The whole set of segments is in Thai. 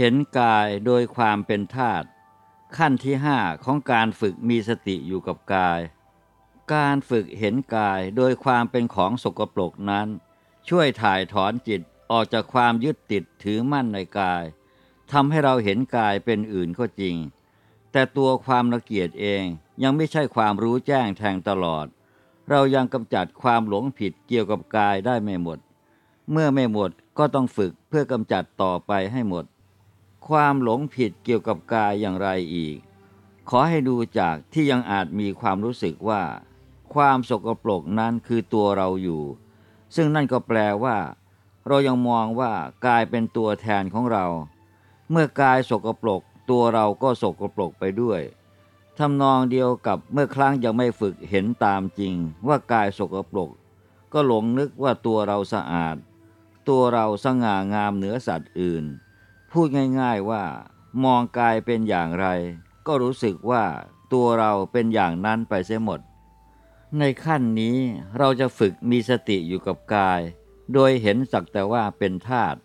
เห็นกายโดยความเป็นธาตุขั้นที่ห้าของการฝึกมีสติอยู่กับกาย การฝึกเห็นกายโดยความเป็นของสกปรกนั้น ช่วยถ่ายถอนจิตออกจากความยึดติดถือมั่นในกายทำให้เราเห็นกายเป็นอื่นก็จริง แต่ตัวความละเกียดเองยังไม่ใช่ความรู้แจ้งแทงตลอด เรายังกำจัดความหลงผิดเกี่ยวกับกายได้ไม่หมด เมื่อไม่หมดก็ต้องฝึกเพื่อกำจัดต่อไปให้หมด ความหลงผิดเกี่ยวกับกายอย่างไรอีก ขอให้ดูจากที่ยังอาจมีความรู้สึกว่า ความสกปรกนั้นคือตัวเราอยู่ ซึ่งนั่นก็แปลว่า เรายังมองว่ากายเป็นตัวแทนของเรา เมื่อกายสกปรกตัวเราก็สกปรกไปด้วยทำนองเดียวกับเมื่อครั้งยังไม่ฝึกเห็นตามจริง ว่ากายสกปรก ก็หลงนึกว่าตัวเราสะอาด ตัวเราสง่างามเหนือสัตว์อื่น พูดง่ายๆว่า มองกายเป็นอย่างไร ก็รู้สึกว่าตัวเราเป็นอย่างนั้นไปเสียหมด ในขั้นนี้เราจะฝึกมีสติอยู่กับกาย โดยเห็นสักแต่ว่าเป็นธาตุ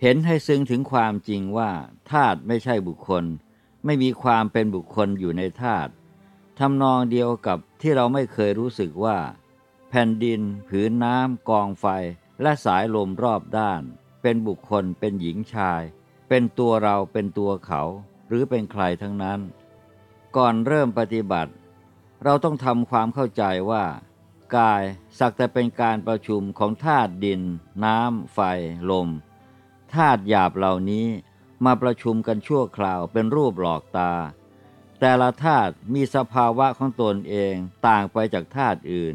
เห็นให้ซึ้งถึงความจริงว่าธาตุไม่ใช่บุคคล ไม่มีความเป็นบุคคลอยู่ในธาตุทำนองเดียวกับที่เราไม่เคยรู้สึกว่า แผ่นดิน ผืนน้ำกองไฟ และสายลมรอบด้าน เป็นบุคคลเป็นหญิงชาย เป็นตัวเราเป็นตัวเขาหรือเป็นใครทั้งนั้น ก่อนเริ่มปฏิบัติ เราต้องทำความเข้าใจว่า กายสักแต่เป็นการประชุมของธาตุดิน น้ำ ไฟ ลมธาตุหยาบเหล่านี้มาประชุมกันชั่วคราวเป็นรูปหลอกตา แต่ละธาตุมีสภาวะของตนเองต่างไปจากธาตุอื่น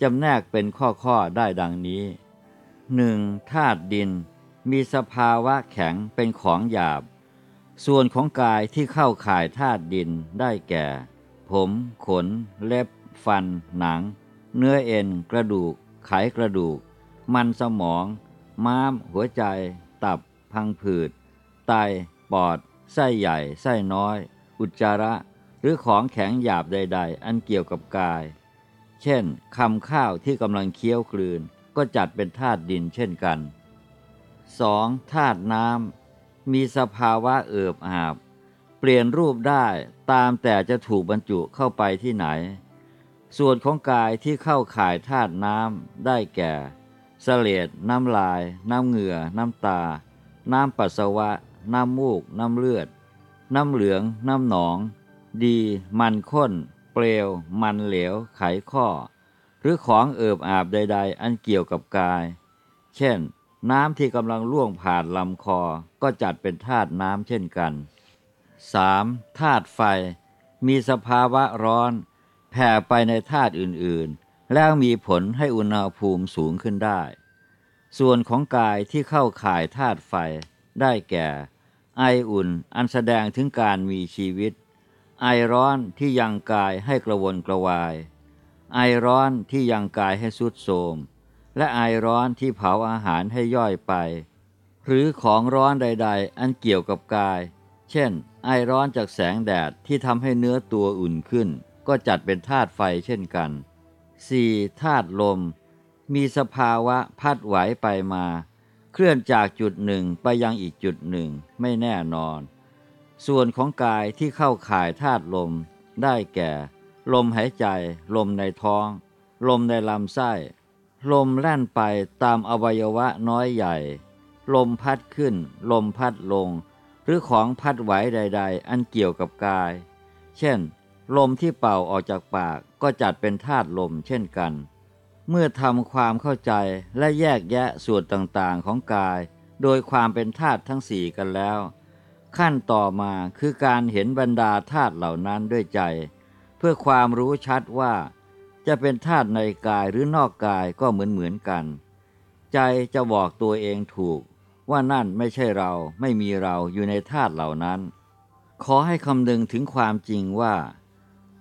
จำแนกเป็นข้อๆได้ดังนี้หนึ่งธาตุดิน มีสภาวะแข็งเป็นของหยาบ ส่วนของกายที่เข้าข่ายธาตุดินได้แก่ ผม ขน เล็บ ฟัน หนัง เนื้อเอ็น กระดูก ไขกระดูก มันสมอง ม้าม หัวใจ ตับ พังผืด ไต ปอด ไส้ใหญ่ ไส้น้อย อุจจาระ หรือของแข็งหยาบใด ๆ อันเกี่ยวกับกาย เช่นคำข้าวที่กำลังเคี้ยวกลืน ก็จัดเป็นธาตุดินเช่นกัน 2. ธาตุน้ำมีสภาวะเอิบอาบ เปลี่ยนรูปได้ตามแต่จะถูกบรรจุเข้าไปที่ไหน ส่วนของกายที่เข้าข่ายธาตุน้ำได้แก่สเลดน้ำลาย น้ำเหงื่อ น้ำตา น้ำปัสสาวะ น้ำมูก น้ำเลือด น้ำเหลือง น้ำหนอง ดี มันข้น เปลว มันเหลว ไขข้อ หรือของเอิบอาบใด ๆ อันเกี่ยวกับกาย เช่น น้ำที่กำลังล่วงผ่านลำคอก็จัดเป็นธาตุน้ำเช่นกัน 3. ธาตุไฟ มีสภาวะร้อน แผ่ไปในธาตุอื่นๆ แล้วมีผลให้อุณหภูมิสูงขึ้นได้ ส่วนของกายที่เข้าข่ายธาตุไฟได้แก่ ไออุ่นอันแสดงถึงการมีชีวิต ไอร้อนที่ยังกายให้กระวนกระวาย ไอร้อนที่ยังกายให้สุดโทม และไอร้อนที่เผาอาหารให้ย่อยไป หรือของร้อนใด ๆ อันเกี่ยวกับกาย เช่น ไอร้อนจากแสงแดดที่ทำให้เนื้อตัวอุ่นขึ้น ก็จัดเป็นธาตุไฟเช่นกัน 4. ธาตุลม มีสภาวะพัดไหวไปมา เคลื่อนจากจุดหนึ่งไปยังอีกจุดหนึ่งไม่แน่นอน ส่วนของกายที่เข้าข่ายธาตุลม ได้แก่ ลมหายใจ ลมในท้อง ลมในลำไส้ ลมแล่นไปตามอวัยวะน้อยใหญ่ ลมพัดขึ้น ลมพัดลง หรือของพัดไหวใด ๆ อันเกี่ยวกับกาย เช่น ลมที่เป่าออกจากปากก็จัดเป็นธาตุลมเช่นกัน เมื่อทำความเข้าใจและแยกแยะส่วนต่างๆของกาย โดยความเป็นธาตุทั้งสี่กันแล้ว ขั้นต่อมาคือการเห็นบรรดาธาตุเหล่านั้นด้วยใจ เพื่อความรู้ชัดว่า จะเป็นธาตุในกายหรือนอกกายก็เหมือนเหมือนกัน ใจจะบอกตัวเองถูก ว่านั่นไม่ใช่เราไม่มีเราอยู่ในธาตุเหล่านั้น ขอให้คำนึงถึงความจริงว่า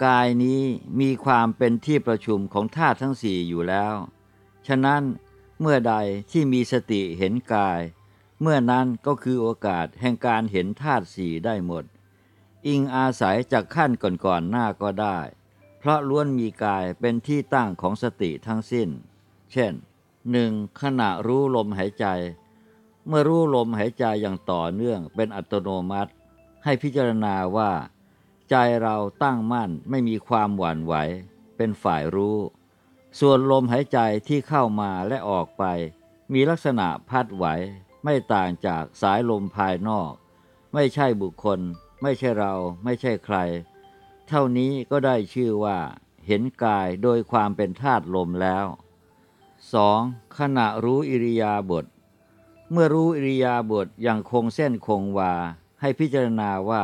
กายนี้มีความเป็นที่ประชุมของธาตุทั้งสี่อยู่แล้ว ฉะนั้นเมื่อใดที่มีสติเห็นกาย เมื่อนั้นก็คือโอกาสแห่งการเห็นธาตุสี่ได้หมด อิงอาศัยจากขั้นก่อนๆหน้าก็ได้ เพราะล้วนมีกายเป็นที่ตั้งของสติทั้งสิ้น เช่นหนึ่งขณะรู้ลมหายใจ เมื่อรู้ลมหายใจอย่างต่อเนื่องเป็นอัตโนมัติ ให้พิจารณาว่า ใจเราตั้งมั่นไม่มีความหวั่นไหว เป็นฝ่ายรู้ ส่วนลมหายใจที่เข้ามาและออกไป มีลักษณะพัดไหว ไม่ต่างจากสายลมภายนอก ไม่ใช่บุคคล ไม่ใช่เรา ไม่ใช่ใคร เท่านี้ก็ได้ชื่อว่า เห็นกายโดยความเป็นธาตุลมแล้ว 2. ขณะรู้อิริยาบถเมื่อรู้อิริยาบถอย่างคงเส้นคงวา ให้พิจารณาว่า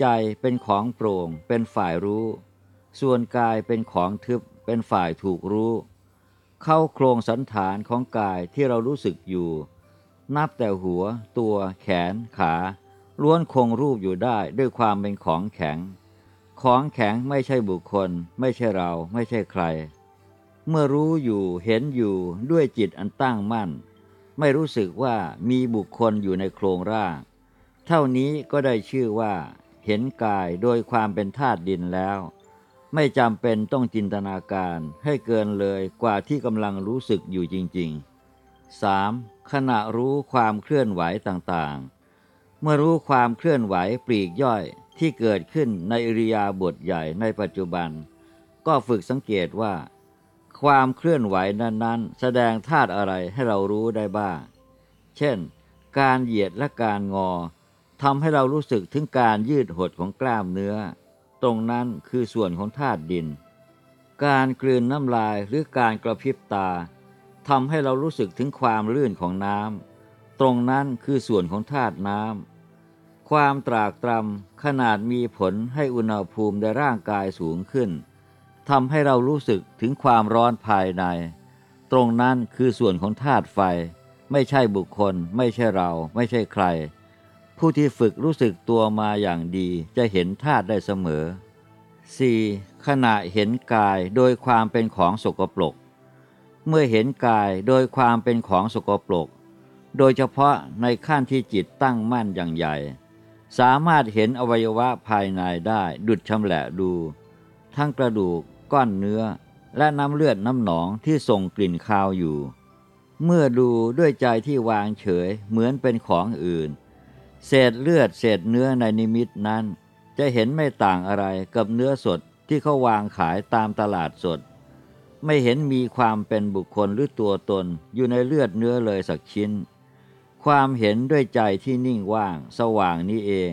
ใจเป็นของโปร่ง เป็นฝ่ายรู้ ส่วนกายเป็นของทึบ เป็นฝ่ายถูกรู้ เข้าโครงสันฐานของกายที่เรารู้สึกอยู่ นับแต่หัว ตัว แขน ขา ล้วนคงรูปอยู่ได้ด้วยความเป็นของแข็ง ของแข็งไม่ใช่บุคคล ไม่ใช่เราไม่ใช่ใคร เมื่อรู้อยู่เห็นอยู่ด้วยจิตอันตั้งมั่น ไม่รู้สึกว่ามีบุคคลอยู่ในโครงร่าง เท่านี้ก็ได้ชื่อว่า เห็นกายโดยความเป็นธาตุดินแล้ว ไม่จำเป็นต้องจินตนาการให้เกินเลยกว่าที่กำลังรู้สึกอยู่จริง ๆ 3. ขณะรู้ความเคลื่อนไหวต่างๆ เมื่อรู้ความเคลื่อนไหวปลีกย่อย ที่เกิดขึ้นในอริยาบทใหญ่ในปัจจุบัน ก็ฝึกสังเกตว่า ความเคลื่อนไหวนั้นๆ แสดงธาตุอะไรให้เรารู้ได้บ้าง เช่น การเหยียดและการงอทำให้เรารู้สึกถึงการยืดหดของกล้ามเนื้อ ตรงนั้นคือส่วนของธาตุดิน การกลืนน้ำลายหรือการกระพริบตาทำให้เรารู้สึกถึงความลื่นของน้ำตรงนั้นคือส่วนของธาตุน้ำ ความตรากตรำขนาดมีผลให้อุณหภูมิในร่างกายสูงขึ้นทำให้เรารู้สึกถึงความร้อนภายใน ตรงนั้นคือส่วนของธาตุไฟ ไม่ใช่บุคคล ไม่ใช่เรา ไม่ใช่ใคร ผู้ที่ฝึกรู้สึกตัวมาอย่างดีจะเห็นธาตุได้เสมอ 4. ขณะเห็นกายโดยความเป็นของสกปรกเมื่อเห็นกายโดยความเป็นของสกปรกโดยเฉพาะในขั้นที่จิตตั้งมั่นอย่างใหญ่ สามารถเห็นอวัยวะภายในได้ดุดชำแหละดู ทั้งกระดูกก้อนเนื้อ และน้ำเลือดน้ำหนองที่ส่งกลิ่นคาวอยู่ เมื่อดูด้วยใจที่วางเฉยเหมือนเป็นของอื่น เศษเลือดเศษเนื้อในนิมิตนั้น จะเห็นไม่ต่างอะไรกับเนื้อสดที่เขาวางขายตามตลาดสด ไม่เห็นมีความเป็นบุคคลหรือตัวตนอยู่ในเลือดเนื้อเลยสักชิ้น ความเห็นด้วยใจที่นิ่งว่างสว่างนี้เอง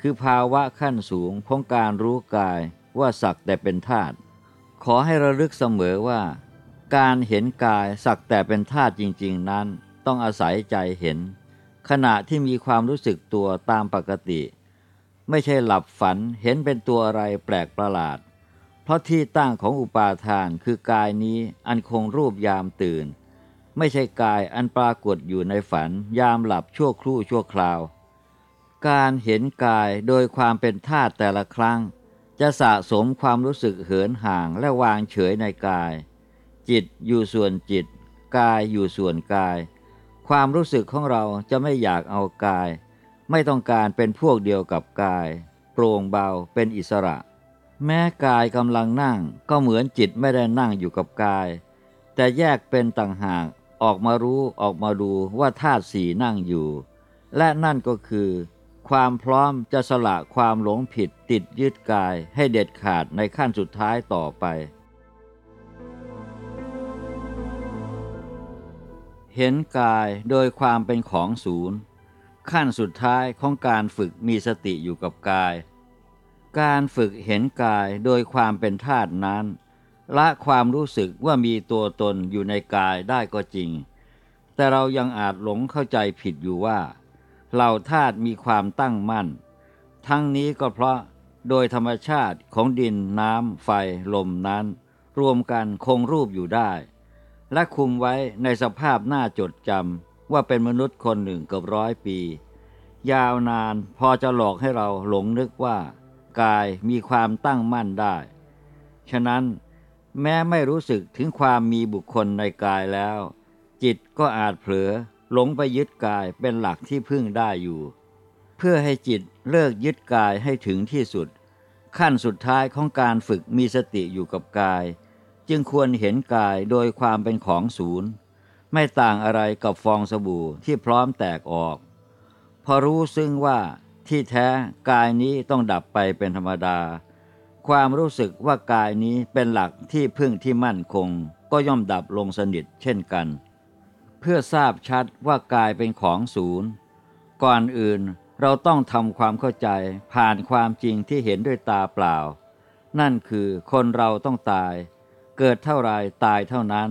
คือภาวะขั้นสูงของการรู้กายว่าสักแต่เป็นธาตุขอให้ระลึกเสมอว่า การเห็นกายสักแต่เป็นธาตุจริง ๆ นั้น ต้องอาศัยใจเห็น ขณะที่มีความรู้สึกตัวตามปกติ ไม่ใช่หลับฝันเห็นเป็นตัวอะไรแปลกประหลาด เพราะที่ตั้งของอุปาทานคือกายนี้อันคงรูปยามตื่น ไม่ใช่กายอันปรากฏอยู่ในฝันยามหลับชั่วครู่ชั่วคราว การเห็นกายโดยความเป็นธาตุแต่ละครั้ง จะสะสมความรู้สึกเหินห่างและวางเฉยในกาย จิตอยู่ส่วนจิต กายอยู่ส่วนกาย ความรู้สึกของเราจะไม่อยากเอากาย ไม่ต้องการเป็นพวกเดียวกับกาย โปร่งเบาเป็นอิสระ แม้กายกำลังนั่งก็เหมือนจิตไม่ได้นั่งอยู่กับกาย แต่แยกเป็นต่างหาก ออกมารู้ออกมาดูว่าธาตุสีนั่งอยู่ และนั่นก็คือ ความพร้อมจะสละความหลงผิดติดยึดกายให้เด็ดขาดในขั้นสุดท้ายต่อไป เห็นกายโดยความเป็นของศูนย์ ขั้นสุดท้ายของการฝึกมีสติอยู่กับกาย การฝึกเห็นกายโดยความเป็นธาตุนั้น ละความรู้สึกว่ามีตัวตนอยู่ในกายได้ก็จริง แต่เรายังอาจหลงเข้าใจผิดอยู่ว่าเหล่าธาตุมีความตั้งมั่น ทั้งนี้ก็เพราะโดยธรรมชาติของดินน้ำ ไฟ ลมนั้น รวมกันคงรูปอยู่ได้ และคุมไว้ในสภาพหน้าจดจำว่าเป็นมนุษย์คนหนึ่งเกือบร้อยปี ยาวนานพอจะหลอกให้เราหลงนึกว่า กายมีความตั้งมั่นได้ ฉะนั้น แม้ไม่รู้สึกถึงความมีบุคคลในกายแล้ว จิตก็อาจเผลอหลงไปยึดกายเป็นหลักที่พึ่งได้อยู่ เพื่อให้จิตเลิกยึดกายให้ถึงที่สุด ขั้นสุดท้ายของการฝึกมีสติอยู่กับกาย จึงควรเห็นกายโดยความเป็นของศูนย์ ไม่ต่างอะไรกับฟองสบู่ที่พร้อมแตกออก พอรู้ซึ่งว่าที่แท้กายนี้ต้องดับไปเป็นธรรมดา ความรู้สึกว่ากายนี้เป็นหลักที่พึ่งที่มั่นคง ก็ย่อมดับลงสนิทเช่นกัน เพื่อทราบชัดว่ากายเป็นของศูนย์ ก่อนอื่นเราต้องทำความเข้าใจผ่านความจริงที่เห็นด้วยตาเปล่า นั่นคือคนเราต้องตาย เกิดเท่าไรตายเท่านั้น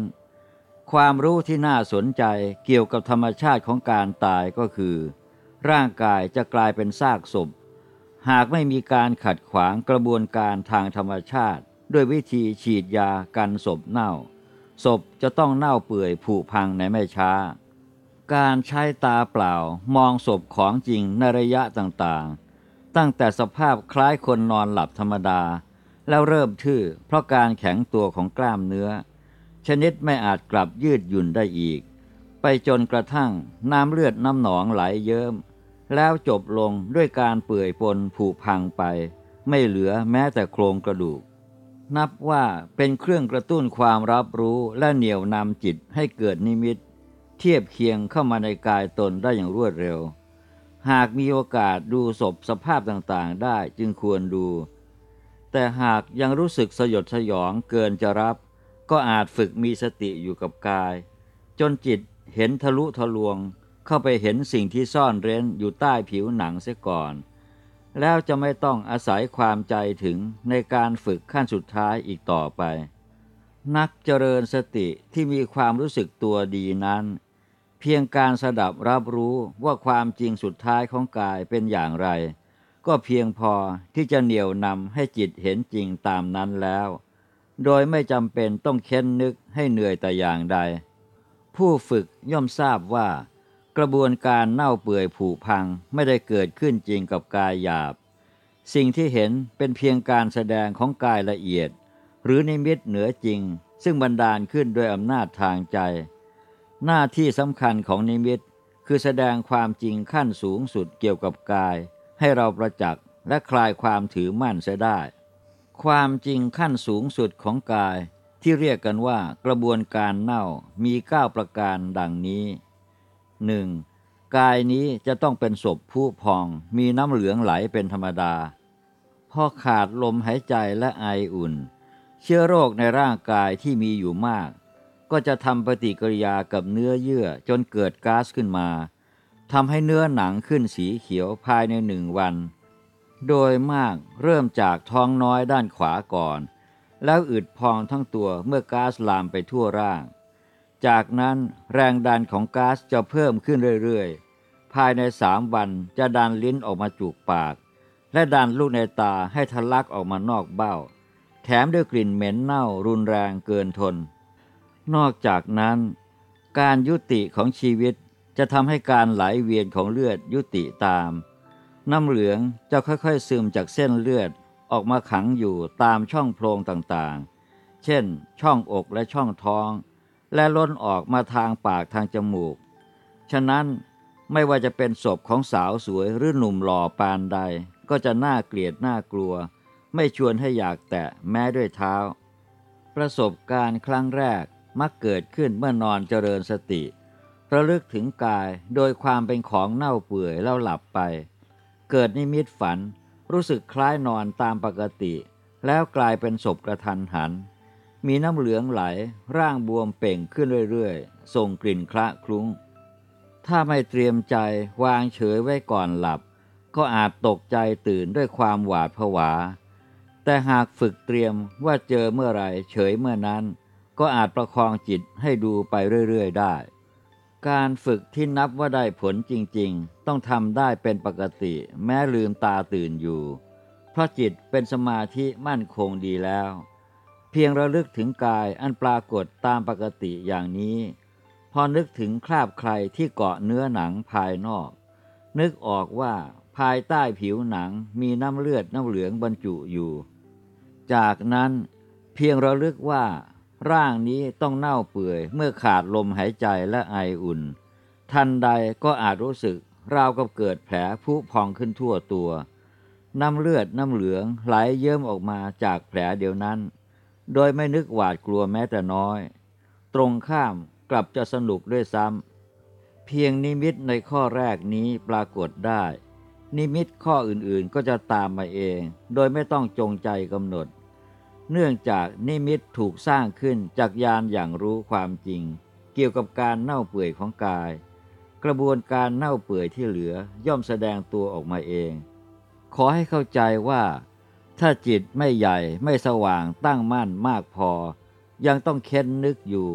ความรู้ที่น่าสนใจเกี่ยวกับธรรมชาติของการตายก็คือ ร่างกายจะกลายเป็นซากศพ หากไม่มีการขัดขวางกระบวนการทางธรรมชาติ ด้วยวิธีฉีดยากันศพเน่า ศพจะต้องเน่าเปื่อยผุพังในไม่ช้า การใช้ตาเปล่ามองศพของจริงในระยะต่างๆ ตั้งแต่สภาพคล้ายคนนอนหลับธรรมดา แล้วเริ่มทื่อเพราะการแข็งตัวของกล้ามเนื้อ ชนิดไม่อาจกลับยืดหยุ่นได้อีก ไปจนกระทั่งน้ำเลือดน้ำหนองไหลเยิ้ม แล้วจบลงด้วยการเปื่อยปนผุพังไป ไม่เหลือแม้แต่โครงกระดูก นับว่าเป็นเครื่องกระตุ้นความรับรู้และเหนี่ยวนำจิตให้เกิดนิมิต เทียบเคียงเข้ามาในกายตนได้อย่างรวดเร็ว หากมีโอกาสดูศพสภาพต่างๆ ได้จึงควรดู แต่หากยังรู้สึกสยดสยองเกินจะรับ ก็อาจฝึกมีสติอยู่กับกาย จนจิตเห็นทะลุทะลวง เข้าไปเห็นสิ่งที่ซ่อนเร้นอยู่ใต้ผิวหนังเสียก่อน แล้วจะไม่ต้องอาศัยความใจถึงในการฝึกขั้นสุดท้ายอีกต่อไป นักเจริญสติที่มีความรู้สึกตัวดีนั้น เพียงการสดับรับรู้ว่าความจริงสุดท้ายของกายเป็นอย่างไร ก็เพียงพอที่จะเหนี่ยวนำให้จิตเห็นจริงตามนั้นแล้ว โดยไม่จำเป็นต้องเค้นนึกให้เหนื่อยแต่อย่างใด ผู้ฝึกย่อมทราบว่า กระบวนการเน่าเปื่อยผุพังไม่ได้เกิดขึ้นจริงกับกายหยาบ สิ่งที่เห็นเป็นเพียงการแสดงของกายละเอียด หรือนิมิตเหนือจริง ซึ่งบันดาลขึ้นด้วยอำนาจทางใจ หน้าที่สำคัญของนิมิต คือแสดงความจริงขั้นสูงสุดเกี่ยวกับกาย ให้เราประจักษ์และคลายความถือมั่นเสียได้ ความจริงขั้นสูงสุดของกาย ที่เรียกกันว่ากระบวนการเน่ามีเก้าประการดังนี้ 1. กายนี้จะต้องเป็นศพผู้พอง มีน้ำเหลืองไหลเป็นธรรมดา พอขาดลมหายใจและไออุ่น เชื้อโรคในร่างกายที่มีอยู่มาก ก็จะทำปฏิกิริยากับเนื้อเยื่อจนเกิดก๊าซขึ้นมาทำให้เนื้อหนังขึ้นสีเขียวภายในหนึ่งวัน โดยมากเริ่มจากท้องน้อยด้านขวาก่อน แล้วอึดพองทั้งตัวเมื่อก๊าซลามไปทั่วร่าง จากนั้นแรงดันของก๊าซจะเพิ่มขึ้นเรื่อยๆ ภายในสามวันจะดันลิ้นออกมาจูกปาก และดันลูกในตาให้ทะลักออกมานอกเบ้า แถมด้วยกลิ่นเหม็นเน่ารุนแรงเกินทน นอกจากนั้น การยุติของชีวิตจะทำให้การไหลเวียนของเลือดยุติตาม น้ำเหลืองจะค่อยๆซึมจากเส้นเลือดออกมาขังอยู่ตามช่องโพรงต่างๆ เช่น ช่องอกและช่องท้อง และล้นออกมาทางปากทางจมูก ฉะนั้นไม่ว่าจะเป็นศพของสาวสวยหรือหนุ่มหล่อปานใด ก็จะน่าเกลียดน่ากลัว ไม่ชวนให้อยากแตะแม้ด้วยเท้า ประสบการณ์ครั้งแรกมักเกิดขึ้นเมื่อนอนเจริญสติ ระลึกถึงกายโดยความเป็นของเน่าเปื่อยแล้วหลับไป เกิดนิมิตฝัน รู้สึกคล้ายนอนตามปกติ แล้วกลายเป็นศพกระทันหัน มีน้ำเหลืองไหล ร่างบวมเป่งขึ้นเรื่อยๆ ส่งกลิ่นคละคลุ้ง ถ้าไม่เตรียมใจวางเฉยไว้ก่อนหลับ ก็อาจตกใจตื่นด้วยความหวาดผวา แต่หากฝึกเตรียมว่าเจอเมื่อไรเฉยเมื่อนั้น ก็อาจประคองจิตให้ดูไปเรื่อยๆ ได้ การฝึกที่นับว่าได้ผลจริงๆ ต้องทำได้เป็นปกติแม้ลืมตาตื่นอยู่ เพราะจิตเป็นสมาธิมั่นคงดีแล้ว เพียงระลึกถึงกายอันปรากฏตามปกติอย่างนี้ พอนึกถึงคราบใครที่เกาะเนื้อหนังภายนอก นึกออกว่าภายใต้ผิวหนังมีน้ำเลือดน้ำเหลืองบรรจุอยู่ จากนั้นเพียงระลึกว่าร่างนี้ต้องเน่าเปื่อยเมื่อขาดลมหายใจและไออุ่น ทันใดก็อาจรู้สึกราวกับเกิดแผลผุพองขึ้นทั่วตัว น้ำเลือดน้ำเหลืองไหลเยิ้มออกมาจากแผลเดียวนั้น โดยไม่นึกหวาดกลัวแม้แต่น้อย ตรงข้ามกลับจะสนุกด้วยซ้ำ เพียงนิมิตในข้อแรกนี้ปรากฏได้ นิมิตข้ออื่นๆก็จะตามมาเอง โดยไม่ต้องจงใจกำหนด เนื่องจากนิมิตถูกสร้างขึ้นจากยานอย่างรู้ความจริง เกี่ยวกับการเน่าเปื่อยของกาย กระบวนการเน่าเปื่อยที่เหลือย่อมแสดงตัวออกมาเอง ขอให้เข้าใจว่า ถ้าจิตไม่ใหญ่ไม่สว่างตั้งมั่นมากพอ ยังต้องเค้นนึกอยู่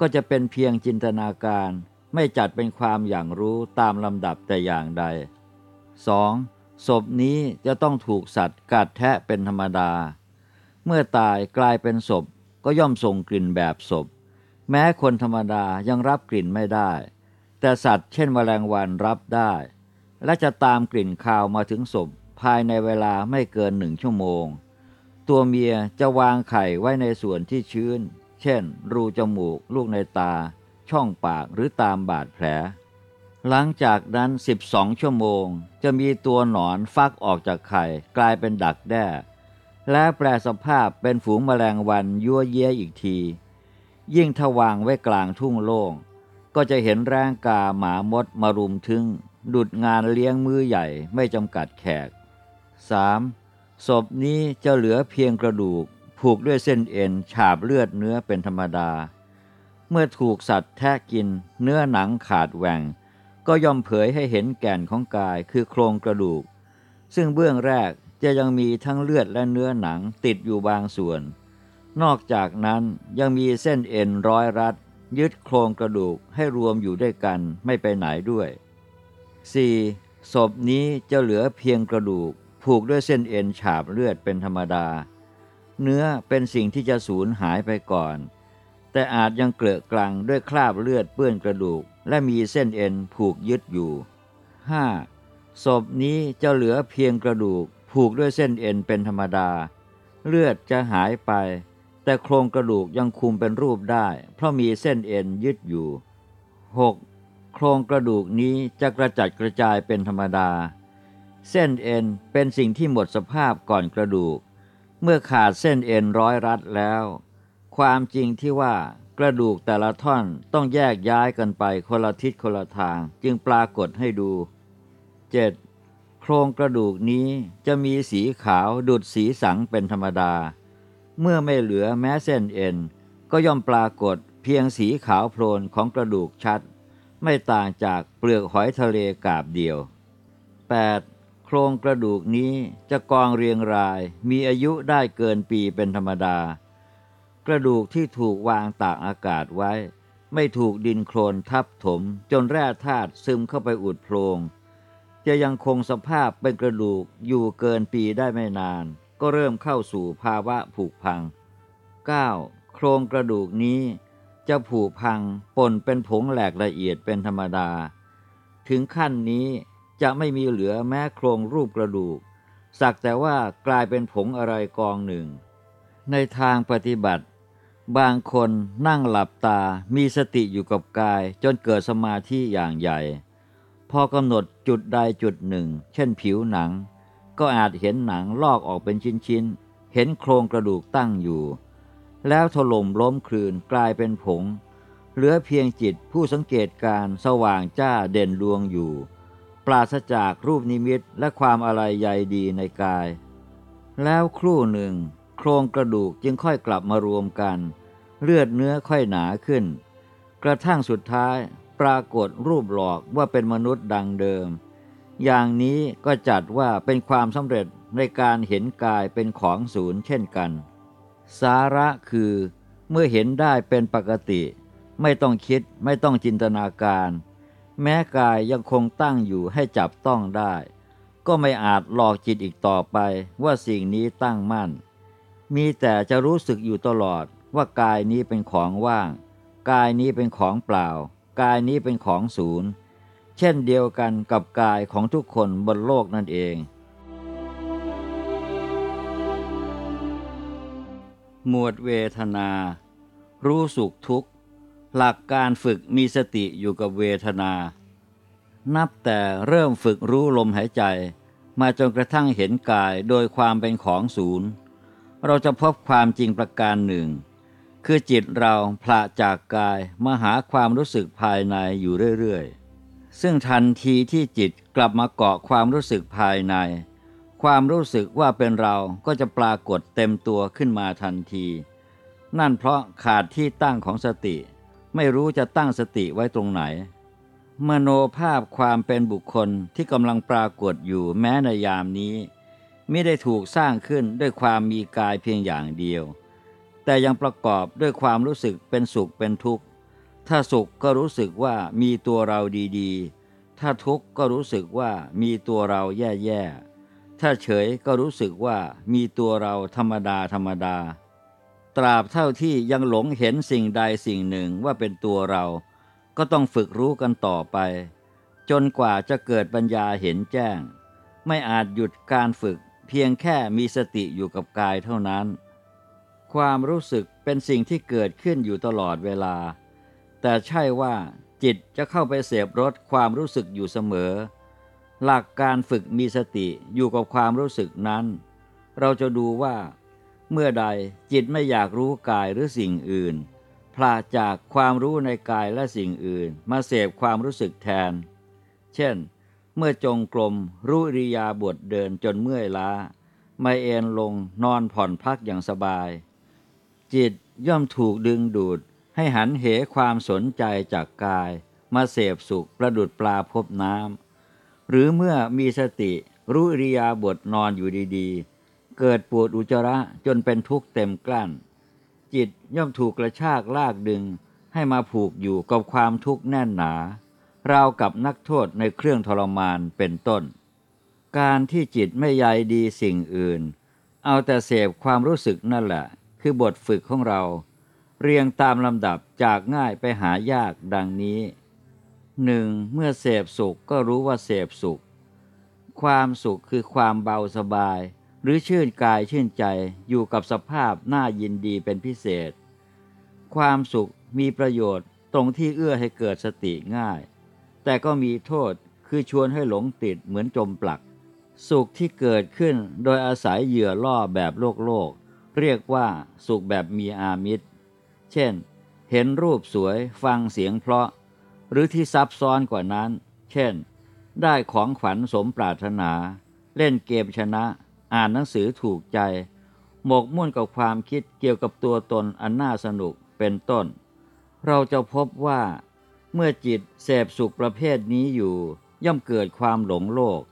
ก็จะเป็นเพียงจินตนาการ ไม่จัดเป็นความอย่างรู้ตามลำดับแต่อย่างใด 2. ศพนี้จะต้องถูกสัตว์กัดแทะเป็นธรรมดา เมื่อตายกลายเป็นศพก็ย่อมส่งกลิ่นแบบศพ แม้คนธรรมดายังรับกลิ่นไม่ได้ แต่สัตว์เช่นแมลงวันรับได้ และจะตามกลิ่นคาวมาถึงศพ ภายในเวลาไม่เกินหนึ่งชั่วโมง ตัวเมียจะวางไข่ไว้ในส่วนที่ชื้น เช่น รูจมูก ลูกในตา ช่องปากหรือตามบาดแผล หลังจากนั้น 12 ชั่วโมง จะมีตัวหนอนฟักออกจากไข่กลายเป็นดักแด้ และแปลสภาพเป็นฝูงแมลงวันยั่วเย้ยอีกที ยิ่งทวางไว้กลางทุ่งโล่งก็จะเห็นแรงกาหมามดมารุมทึง ดุดงานเลี้ยงมือใหญ่ไม่จำกัดแขก 3. ศพนี้จะเหลือเพียงกระดูก ผูกด้วยเส้นเอ็นฉาบเลือดเนื้อเป็นธรรมดา เมื่อถูกสัตว์แทะกิน เนื้อหนังขาดแหว่ง ก็ย่อมเผยให้เห็นแก่นของกายคือโครงกระดูก ซึ่งเบื้องแรกจะยังมีทั้งเลือดและเนื้อหนังติดอยู่บางส่วน นอกจากนั้นยังมีเส้นเอ็นร้อยรัด ยึดโครงกระดูกให้รวมอยู่ด้วยกันไม่ไปไหนด้วย 4. ศพนี้จะเหลือเพียงกระดูก ผูกด้วยเส้นเอ็นฉาบเลือดเป็นธรรมดา เนื้อเป็นสิ่งที่จะสูญหายไปก่อน แต่อาจยังเกลือกลังด้วยคราบเลือดเปื้อนกระดูก และมีเส้นเอ็นผูกยึดอยู่ 5. ศพนี้จะเหลือเพียงกระดูก ผูกด้วยเส้นเอ็นเป็นธรรมดา เลือดจะหายไป แต่โครงกระดูกยังคุมเป็นรูปได้ เพราะมีเส้นเอ็นยึดอยู่ 6. โครงกระดูกนี้จะกระจัดกระจายเป็นธรรมดา เส้นเอ็นเป็นสิ่งที่หมดสภาพก่อนกระดูก เมื่อขาดเส้นเอ็นร้อยรัดแล้ว ความจริงที่ว่ากระดูกแต่ละท่อนต้องแยกย้ายกันไปคนละทิศคนละทางจึงปรากฏให้ดู 7. โครงกระดูกนี้จะมีสีขาวดุดสีสังเป็นธรรมดา เมื่อไม่เหลือแม้เส้นเอ็น ก็ย่อมปรากฏเพียงสีขาวโพลนของกระดูกชัด ไม่ต่างจากเปลือกหอยทะเลกาบเดียว 8. โครงกระดูกนี้จะกองเรียงรายมีอายุได้เกินปีเป็นธรรมดา กระดูกที่ถูกวางตากอากาศไว้ ไม่ถูกดินโคลนทับถม จนแร่ธาตุซึมเข้าไปอุดโพรง จะยังคงสภาพเป็นกระดูกอยู่เกินปีได้ไม่นาน ก็เริ่มเข้าสู่ภาวะผุพัง 9. โครงกระดูกนี้จะผุพังปนเป็นผงแหลกละเอียดเป็นธรรมดา ถึงขั้นนี้ จะไม่มีเหลือแม้โครงรูปกระดูก สักแต่ว่ากลายเป็นผงอะไรกองหนึ่ง ในทางปฏิบัติ บางคนนั่งหลับตามีสติอยู่กับกายจนเกิดสมาธิอย่างใหญ่ พอกำหนดจุดใดจุดหนึ่ง เช่นผิวหนัง ก็อาจเห็นหนังลอกออกเป็นชิ้นๆ เห็นโครงกระดูกตั้งอยู่ แล้วถล่มล้มคลืนกลายเป็นผง เหลือเพียงจิตผู้สังเกตการสว่างจ้าเด่นดวงอยู่ ราศจากรูปนิมิตและความอะไรใยดีในกาย แล้วครู่หนึ่ง โครงกระดูกจึงค่อยกลับมารวมกัน เลือดเนื้อค่อยหนาขึ้น กระทั่งสุดท้ายปรากฏรูปหลอกว่าเป็นมนุษย์ดังเดิม อย่างนี้ก็จัดว่าเป็นความสำเร็จในการเห็นกายเป็นของศูนย์เช่นกัน สาระคือเมื่อเห็นได้เป็นปกติ ไม่ต้องคิดไม่ต้องจินตนาการ แม้กายยังคงตั้งอยู่ให้จับต้องได้ ก็ไม่อาจหลอกจิตอีกต่อไปว่าสิ่งนี้ตั้งมั่น มีแต่จะรู้สึกอยู่ตลอดว่ากายนี้เป็นของว่าง กายนี้เป็นของเปล่า กายนี้เป็นของศูนย์ เช่นเดียวกันกับกายของทุกคนบนโลกนั่นเอง หมวดเวทนา รู้สุขทุกข์ หลักการฝึกมีสติอยู่กับเวทนา นับแต่เริ่มฝึกรู้ลมหายใจ มาจนกระทั่งเห็นกายโดยความเป็นของศูนย์ เราจะพบความจริงประการหนึ่ง คือจิตเราพละจากกายมาหาความรู้สึกภายในอยู่เรื่อยๆ ซึ่งทันทีที่จิตกลับมาเกาะความรู้สึกภายใน ความรู้สึกว่าเป็นเราก็จะปรากฏเต็มตัวขึ้นมาทันที นั่นเพราะขาดที่ตั้งของสติ ไม่รู้จะตั้งสติไว้ตรงไหน มโนภาพความเป็นบุคคลที่กำลังปรากฏอยู่แม้ในยามนี้ไม่ได้ถูกสร้างขึ้นด้วยความมีกายเพียงอย่างเดียว แต่ยังประกอบด้วยความรู้สึกเป็นสุขเป็นทุกข์ ถ้าสุขก็รู้สึกว่ามีตัวเราดีๆ ถ้าทุกข์ก็รู้สึกว่ามีตัวเราแย่ๆ ถ้าเฉยก็รู้สึกว่ามีตัวเราธรรมดาธรรมดา ตราบเท่าที่ยังหลงเห็นสิ่งใดสิ่งหนึ่งว่าเป็นตัวเรา ก็ต้องฝึกรู้กันต่อไป จนกว่าจะเกิดปัญญาเห็นแจ้ง ไม่อาจหยุดการฝึกเพียงแค่มีสติอยู่กับกายเท่านั้น ความรู้สึกเป็นสิ่งที่เกิดขึ้นอยู่ตลอดเวลา แต่ใช่ว่าจิตจะเข้าไปเสพรสความรู้สึกอยู่เสมอ หลักการฝึกมีสติอยู่กับความรู้สึกนั้น เราจะดูว่า เมื่อใดจิตไม่อยากรู้กายหรือสิ่งอื่นพลาจากความรู้ในกายและสิ่งอื่น มาเสพความรู้สึกแทน เช่น เมื่อจงกรมรู้ริยาบทเดินจนเมื่อยล้า ไม่เอนลงนอนผ่อนพักอย่างสบาย จิตย่อมถูกดึงดูดให้หันเหความสนใจจากกาย มาเสพสุขประดุดปลาพบน้ำหรือเมื่อมีสติรู้ริยาบทนอนอยู่ดีๆ เกิดปวดอุจจาระจนเป็นทุกข์เต็มกลั้น จิตย่อมถูกกระชากลากดึงให้มาผูกอยู่กับความทุกข์แน่นหนาราวกับนักโทษในเครื่องทรมานเป็นต้น การที่จิตไม่ใยดีสิ่งอื่น เอาแต่เสพความรู้สึกนั่นแหละ คือบทฝึกของเรา เรียงตามลำดับจากง่ายไปหายากดังนี้หนึ่งเมื่อเสพสุขก็รู้ว่าเสพสุข ความสุขคือความเบาสบาย หรือชื่นกายชื่นใจอยู่กับสภาพน่ายินดีเป็นพิเศษ ความสุขมีประโยชน์ตรงที่เอื้อให้เกิดสติง่าย แต่ก็มีโทษคือชวนให้หลงติดเหมือนจมปลัก สุขที่เกิดขึ้นโดยอาศัยเหยื่อล่อแบบโลกโลก เรียกว่าสุขแบบมีอามิตร เช่น เห็นรูปสวยฟังเสียงเพราะ หรือที่ซับซ้อนกว่านั้น เช่น ได้ของขวัญสมปรารถนา เล่นเกมชนะ อ่านหนังสือถูกใจ หมกมุ่นกับความคิดเกี่ยวกับตัวตนอันน่าสนุกเป็นต้น เราจะพบว่า เมื่อจิตเสพสุขประเภทนี้อยู่ ย่อมเกิดความหลงโลก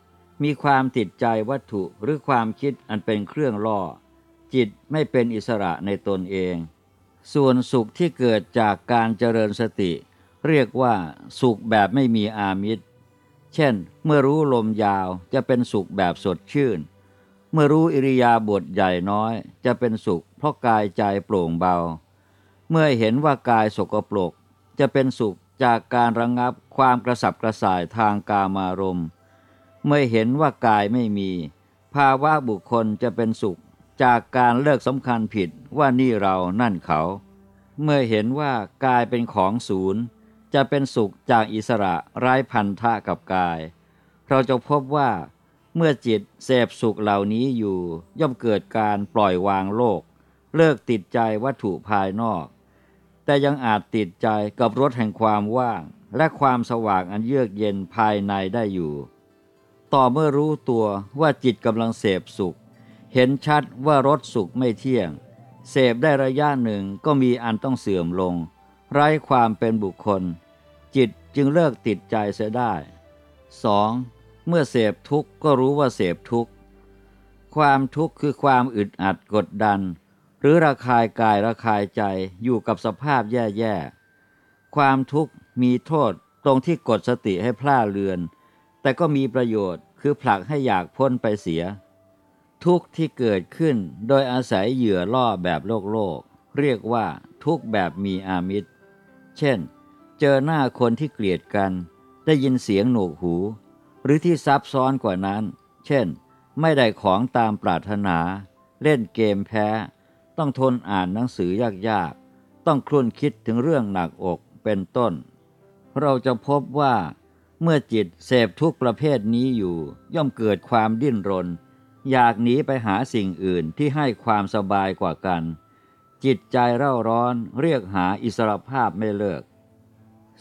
มีความติดใจวัตถุหรือความคิดอันเป็นเครื่องล่อ จิตไม่เป็นอิสระในตนเอง ส่วนสุขที่เกิดจากการเจริญสติ เรียกว่าสุขแบบไม่มีอามิตร เช่น เมื่อรู้ลมยาวจะเป็นสุขแบบสดชื่น เมื่อรู้อิริยาบถใหญ่น้อยจะเป็นสุข เพราะกายใจโปร่งเบา เมื่อเห็นว่ากายสกปรก จะเป็นสุขจากการระงงับความกระสับกระส่ายทางกามารมณ์ เมื่อเห็นว่ากายไม่มี ภาวะบุคคลจะเป็นสุข จากการเลิกสำคัญผิดว่านี่เรานั่นเขา เมื่อเห็นว่ากายเป็นของศูนย์ จะเป็นสุขจากอิสระไร้พันธะกับกาย เราจะพบว่า เมื่อจิตเสพสุขเหล่านี้อยู่ ย่อมเกิดการปล่อยวางโลก เลิกติดใจวัตถุภายนอก แต่ยังอาจติดใจกับรสแห่งความว่าง และความสว่างอันเยือกเย็นภายในได้อยู่ ต่อเมื่อรู้ตัวว่าจิตกำลังเสพสุข เห็นชัดว่ารสสุขไม่เที่ยง เสพได้ระยะหนึ่งก็มีอันต้องเสื่อมลง ไร้ความเป็นบุคคล จิตจึงเลิกติดใจเสียได้ 2. เมื่อเสพทุกข์ก็รู้ว่าเสพทุกข์ ความทุกข์คือความอึดอัดกดดัน หรือระคายกายระคายใจอยู่กับสภาพแย่ๆ ความทุกข์มีโทษตรงที่กดสติให้พลาดเลือน แต่ก็มีประโยชน์คือผลักให้อยากพ้นไปเสีย ทุกข์ที่เกิดขึ้นโดยอาศัยเหยื่อล่อแบบโลกโลก เรียกว่าทุกข์แบบมีอามิตร เช่น เจอหน้าคนที่เกลียดกัน ได้ยินเสียงหนวกหู หรือที่ซับซ้อนกว่านั้น เช่น ไม่ได้ของตามปรารถนา เล่นเกมแพ้ ต้องทนอ่านหนังสือยากๆ ต้องคลุ่นคิดถึงเรื่องหนักอกเป็นต้น เราจะพบว่า เมื่อจิตเสพทุกประเภทนี้อยู่ ย่อมเกิดความดิ้นรน อยากหนีไปหาสิ่งอื่นที่ให้ความสบายกว่ากัน จิตใจเร่าร้อนเรียกหาอิสรภาพไม่เลิก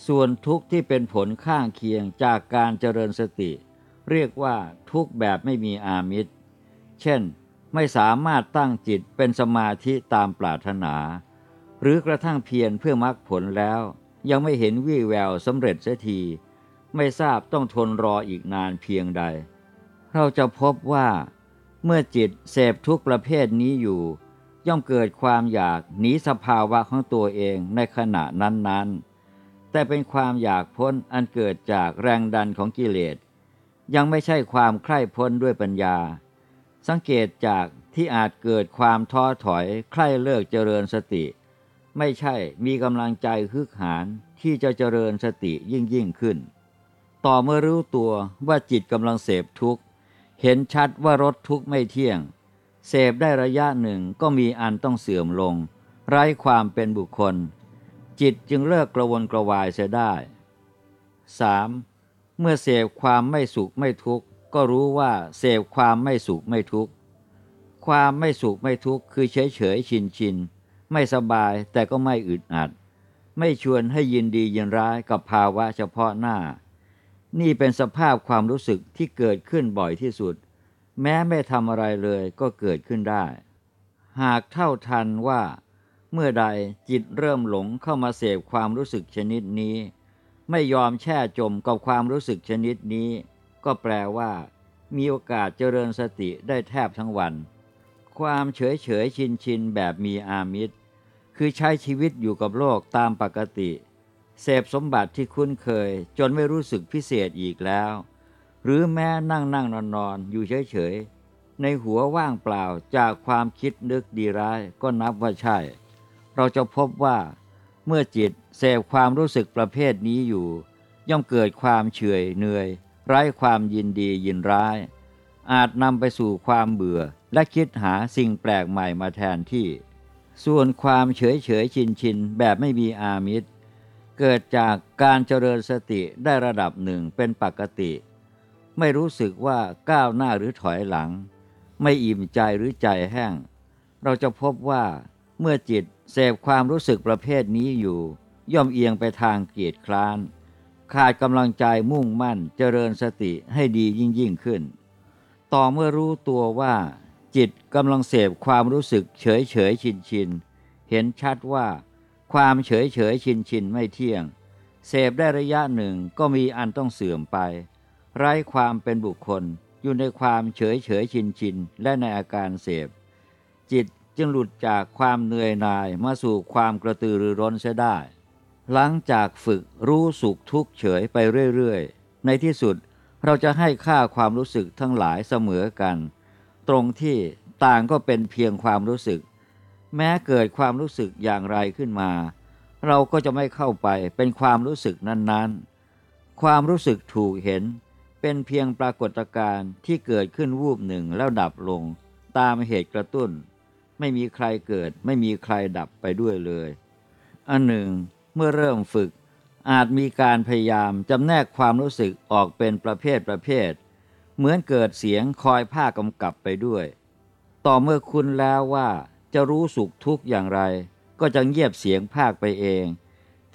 ส่วนทุกข์ที่เป็นผลข้างเคียงจากการเจริญสติ เรียกว่าทุกข์แบบไม่มีอามิตร เช่น ไม่สามารถตั้งจิตเป็นสมาธิตามปรารถนา หรือกระทั่งเพียรเพื่อมรรคผลแล้ว ยังไม่เห็นวี่แววสำเร็จเสียที ไม่ทราบต้องทนรออีกนานเพียงใด เราจะพบว่า เมื่อจิตเสพทุกประเภทนี้อยู่ ย่อมเกิดความอยากหนีสภาวะของตัวเองในขณะนั้นๆ แต่เป็นความอยากพ้นอันเกิดจากแรงดันของกิเลส ยังไม่ใช่ความใคร่พ้นด้วยปัญญา สังเกตจากที่อาจเกิดความท้อถอยใคร่เลิกเจริญสติ ไม่ใช่มีกำลังใจฮึกหานที่จะเจริญสติยิ่งยิ่งขึ้น ต่อเมื่อรู้ตัวว่าจิตกำลังเสพทุกข์ เห็นชัดว่ารถทุกข์ไม่เที่ยง เสพได้ระยะหนึ่งก็มีอันต้องเสื่อมลง ไร้ความเป็นบุคคล จิตจึงเลิกกระวนกระวายเสียได้ 3. เมื่อเสพความไม่สุขไม่ทุกข์ก็รู้ว่าเสพความไม่สุขไม่ทุกข์ความไม่สุขไม่ทุกข์คือเฉยเฉยชินชินไม่สบายแต่ก็ไม่อึดอัด ไม่ชวนให้ยินดียินร้ายกับภาวะเฉพาะหน้า นี่เป็นสภาพความรู้สึกที่เกิดขึ้นบ่อยที่สุด แม้ไม่ทำอะไรเลยก็เกิดขึ้นได้ หากเท่าทันว่า เมื่อใดจิตเริ่มหลงเข้ามาเสพความรู้สึกชนิดนี้ ไม่ยอมแช่จมกับความรู้สึกชนิดนี้ ก็แปลว่า มีโอกาสเจริญสติได้แทบทั้งวัน ความเฉยเฉยชินชินแบบมีอามิตร คือใช้ชีวิตอยู่กับโลกตามปกติ เสพสมบัติที่คุ้นเคย จนไม่รู้สึกพิเศษอีกแล้ว หรือแม้นั่งนั่งนอนนอนอยู่เฉยเฉยในหัวว่างเปล่าจากความคิดนึกดีร้ายก็นับว่าใช่ เราจะพบว่า เมื่อจิตเสพความรู้สึกประเภทนี้อยู่ ย่อมเกิดความเฉยเหนื่อย ไร้ความยินดียินร้าย อาจนำไปสู่ความเบื่อและคิดหาสิ่งแปลกใหม่มาแทนที่ ส่วนความเฉยเฉยชินชินแบบไม่มีอามิตร เกิดจากการเจริญสติได้ระดับหนึ่งเป็นปกติ ไม่รู้สึกว่าก้าวหน้าหรือถอยหลัง ไม่อิ่มใจหรือใจแห้ง เราจะพบว่า เมื่อจิตเสพความรู้สึกประเภทนี้อยู่ ย่อมเอียงไปทางเกียจคร้าน ขาดกำลังใจมุ่งมั่นเจริญสติให้ดียิ่งยิ่งขึ้น ต่อเมื่อรู้ตัวว่า จิตกำลังเสพความรู้สึกเฉยเฉยชินชินเห็นชัดว่า ความเฉยเฉยชินชินไม่เที่ยง เสพได้ระยะหนึ่งก็มีอันต้องเสื่อมไป ไร้ความเป็นบุคคลอยู่ในความเฉยเฉยชินชินและในอาการเสพจิต จึงหลุดจากความเหนื่อยหน่ายมาสู่ความกระตือรือร้นเสียได้ หลังจากฝึกรู้สุขทุกข์เฉยไปเรื่อยๆ ในที่สุดเราจะให้ค่าความรู้สึกทั้งหลายเสมอกัน ตรงที่ต่างก็เป็นเพียงความรู้สึก แม้เกิดความรู้สึกอย่างไรขึ้นมา เราก็จะไม่เข้าไปเป็นความรู้สึกนั้นๆ ความรู้สึกถูกเห็นเป็นเพียงปรากฏการณ์ที่เกิดขึ้นวูบหนึ่งแล้วดับลง ตามเหตุกระตุ้น ไม่มีใครเกิด ไม่มีใครดับไปด้วยเลย อันหนึ่ง เมื่อเริ่มฝึก อาจมีการพยายามจำแนกความรู้สึกออกเป็นประเภทประเภท เหมือนเกิดเสียงคอยผ้ากำกับไปด้วย ต่อเมื่อคุณแล้วว่าจะรู้สุขทุกข์อย่างไร ก็จะเงียบเสียงภาคไปเอง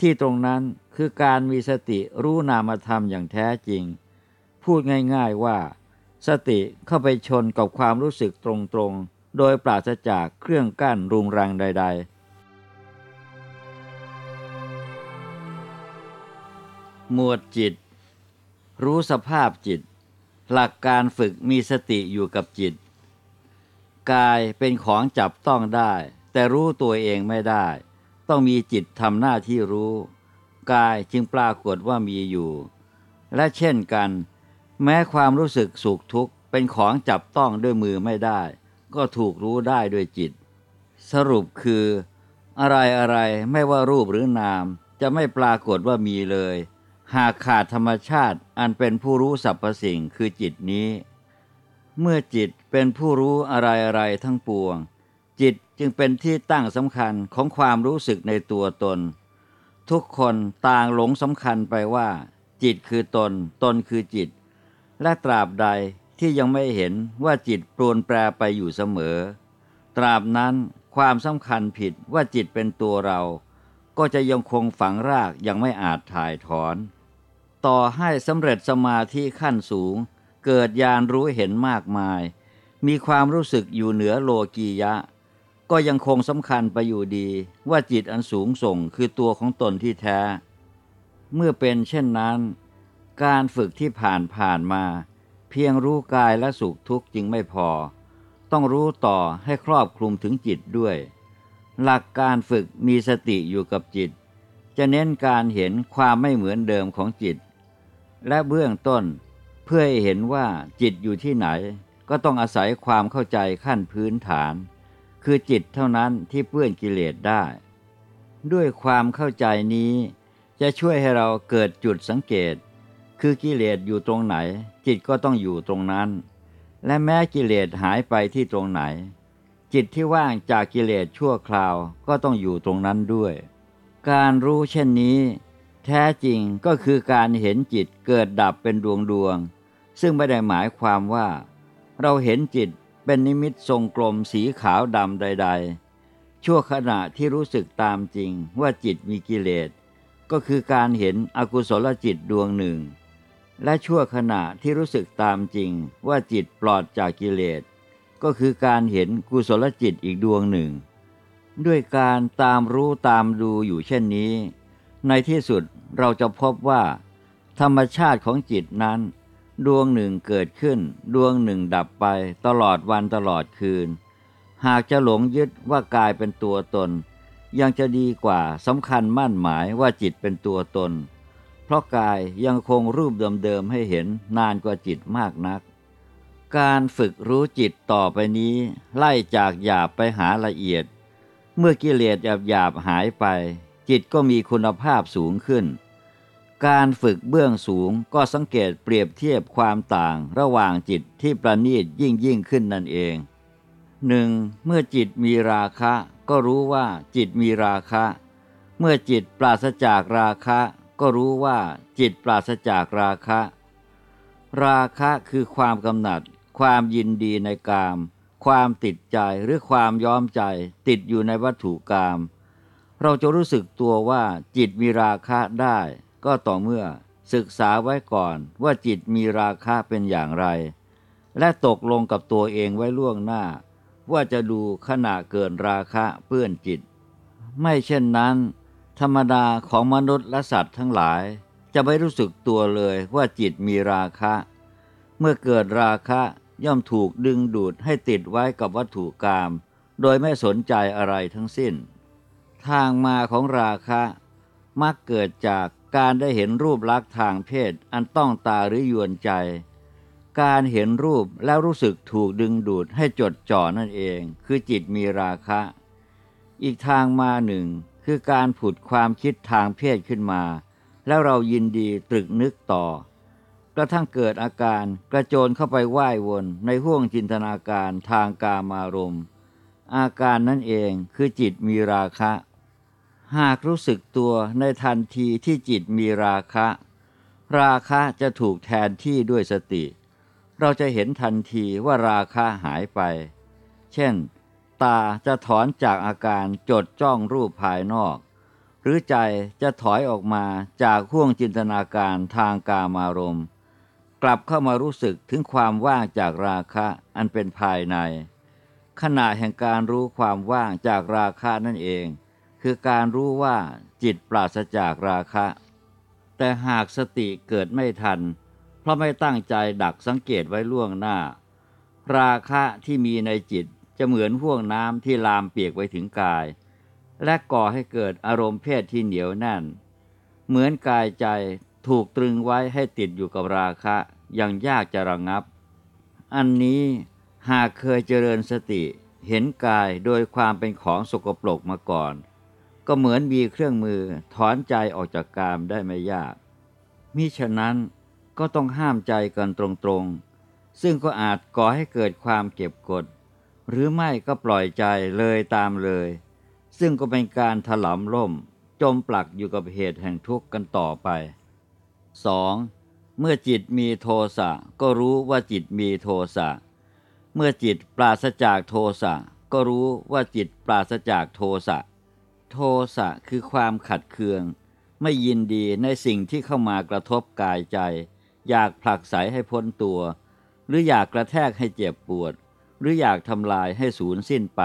ที่ตรงนั้นคือการมีสติรู้นามธรรมอย่างแท้จริง พูดง่ายๆว่า สติเข้าไปชนกับความรู้สึกตรงๆ โดยปราศจากเครื่องกั้นรุงรังใด ๆ หมวดจิต รู้สภาพจิต หลักการฝึกมีสติอยู่กับจิต กายเป็นของจับต้องได้ แต่รู้ตัวเองไม่ได้ ต้องมีจิตทำหน้าที่รู้ กายจึงปรากฏว่ามีอยู่ และเช่นกัน แม้ความรู้สึกสุขทุกข์เป็นของจับต้องด้วยมือไม่ได้ ก็ถูกรู้ได้ด้วยจิต สรุปคือ อะไรอะไรไม่ว่ารูปหรือนาม จะไม่ปรากฏว่ามีเลย หากขาดธรรมชาติอันเป็นผู้รู้สรรพสิ่งคือจิตนี้ เมื่อจิตเป็นผู้รู้อะไรอะไรทั้งปวง จิตจึงเป็นที่ตั้งสำคัญของความรู้สึกในตัวตน ทุกคนต่างหลงสำคัญไปว่า จิตคือตน ตนคือจิต และตราบใด ที่ยังไม่เห็นว่าจิตปรวนแปรไปอยู่เสมอ ตราบนั้นความสำคัญผิดว่าจิตเป็นตัวเรา ก็จะยังคงฝังรากยังไม่อาจถ่ายถอน ต่อให้สำเร็จสมาธิขั้นสูง เกิดญาณรู้เห็นมากมาย มีความรู้สึกอยู่เหนือโลกียะ ก็ยังคงสำคัญไปอยู่ดี ว่าจิตอันสูงส่งคือตัวของตนที่แท้ เมื่อเป็นเช่นนั้น การฝึกที่ผ่านผ่านมา เพียงรู้กายและสุขทุกข์จึงไม่พอ ต้องรู้ต่อให้ครอบคลุมถึงจิตด้วย หลักการฝึกมีสติอยู่กับจิต จะเน้นการเห็นความไม่เหมือนเดิมของจิต และเบื้องต้นเพื่อให้เห็นว่าจิตอยู่ที่ไหน ก็ต้องอาศัยความเข้าใจขั้นพื้นฐาน คือจิตเท่านั้นที่เปื้อนกิเลสได้ ด้วยความเข้าใจนี้ จะช่วยให้เราเกิดจุดสังเกต คือกิเลสอยู่ตรงไหน จิตก็ต้องอยู่ตรงนั้น และแม้กิเลสหายไปที่ตรงไหน จิตที่ว่างจากกิเลสชั่วคราวก็ต้องอยู่ตรงนั้นด้วย การรู้เช่นนี้ แท้จริงก็คือการเห็นจิตเกิดดับเป็นดวงดวง ซึ่งไม่ได้หมายความว่า เราเห็นจิตเป็นนิมิตทรงกลมสีขาวดำใด ๆ ชั่วขณะที่รู้สึกตามจริงว่าจิตมีกิเลสก็คือการเห็นอกุศลจิตดวงหนึ่ง และชั่วขณะที่รู้สึกตามจริงว่าจิตปลอดจากกิเลส ก็คือการเห็นกุศลจิตอีกดวงหนึ่ง ด้วยการตามรู้ตามดูอยู่เช่นนี้ ในที่สุดเราจะพบว่า ธรรมชาติของจิตนั้น ดวงหนึ่งเกิดขึ้น ดวงหนึ่งดับไปตลอดวันตลอดคืน หากจะหลงยึดว่ากายเป็นตัวตน ยังจะดีกว่าสำคัญมั่นหมายว่าจิตเป็นตัวตน ราะกายยังคงรูปเดิมๆให้เห็นนานกว่าจิตมากนัก การฝึกรู้จิตต่อไปนี้ไล่จากหยาบไปหาละเอียด เมื่อกิเลสหยาบๆหายไป จิตก็มีคุณภาพสูงขึ้น การฝึกเบื้องสูงก็สังเกตเปรียบเทียบความต่างระหว่างจิตที่ประณีตยิ่งยิ่งขึ้นนั่นเองหนึ่งเมื่อจิตมีราคะ ก็รู้ว่าจิตมีราคะ เมื่อจิตปราศจากราคะ ก็รู้ว่าจิตปราศจากราคะ ราคะคือความกำหนัด ความยินดีในกาม ความติดใจหรือความย้อมใจ ติดอยู่ในวัตถุกาม เราจะรู้สึกตัวว่าจิตมีราคะได้ ก็ต่อเมื่อศึกษาไว้ก่อนว่าจิตมีราคะเป็นอย่างไร และตกลงกับตัวเองไว้ล่วงหน้า ว่าจะดูขณะเกินราคะเปื้อนจิต ไม่เช่นนั้น ธรรมดาของมนุษย์และสัตว์ทั้งหลาย จะไม่รู้สึกตัวเลยว่าจิตมีราคะ เมื่อเกิดราคะย่อมถูกดึงดูดให้ติดไว้กับวัตถุกรรมโดยไม่สนใจอะไรทั้งสิ้น ทางมาของราคะ มักเกิดจากการได้เห็นรูปลักษณ์ทางเพศอันต้องตาหรือยวนใจ การเห็นรูปแล้วรู้สึกถูกดึงดูดให้จดจ่อนั่นเอง คือจิตมีราคะ อีกทางมาหนึ่ง คือการผุดความคิดทางเพศขึ้นมา แล้วเรายินดีตรึกนึกต่อ กระทั่งเกิดอาการกระโจนเข้าไปไหว้วนในห้วงจินตนาการทางกามารมณ์อาการนั่นเองคือจิตมีราคะ หากรู้สึกตัวในทันทีที่จิตมีราคะ ราคะจะถูกแทนที่ด้วยสติ เราจะเห็นทันทีว่าราคะหายไป เช่น ตาจะถอนจากอาการจดจ้องรูปภายนอก หรือใจจะถอยออกมาจากห่วงจินตนาการทางกามารมณ์กลับเข้ามารู้สึกถึงความว่างจากราคะอันเป็นภายใน ขณะแห่งการรู้ความว่างจากราคะนั่นเอง คือการรู้ว่าจิตปราศจากราคะ แต่หากสติเกิดไม่ทัน เพราะไม่ตั้งใจดักสังเกตไว้ล่วงหน้า ราคะที่มีในจิต จะเหมือนห่วงน้ำที่ลามเปียกไว้ถึงกาย และก่อให้เกิดอารมณ์เพศที่เหนียวแน่น เหมือนกายใจถูกตรึงไว้ให้ติดอยู่กับราคะยังยากจะระงับ อันนี้หากเคยเจริญสติเห็นกายโดยความเป็นของสกปรกมาก่อน ก็เหมือนมีเครื่องมือถอนใจออกจากกามได้ไม่ยาก มิฉะนั้นก็ต้องห้ามใจกันตรงๆ ซึ่งก็อาจก่อให้เกิดความเก็บกด หรือไม่ก็ปล่อยใจเลยตามเลย ซึ่งก็เป็นการถลำล่ม จมปลักอยู่กับเหตุแห่งทุกข์กันต่อไป 2. เมื่อจิตมีโทสะก็รู้ว่าจิตมีโทสะ เมื่อจิตปราศจากโทสะก็รู้ว่าจิตปราศจากโทสะ โทสะคือความขัดเคือง ไม่ยินดีในสิ่งที่เข้ามากระทบกายใจ อยากผลักไสให้พ้นตัว หรืออยากกระแทกให้เจ็บปวด หรืออยากทำลายให้สูญสิ้นไป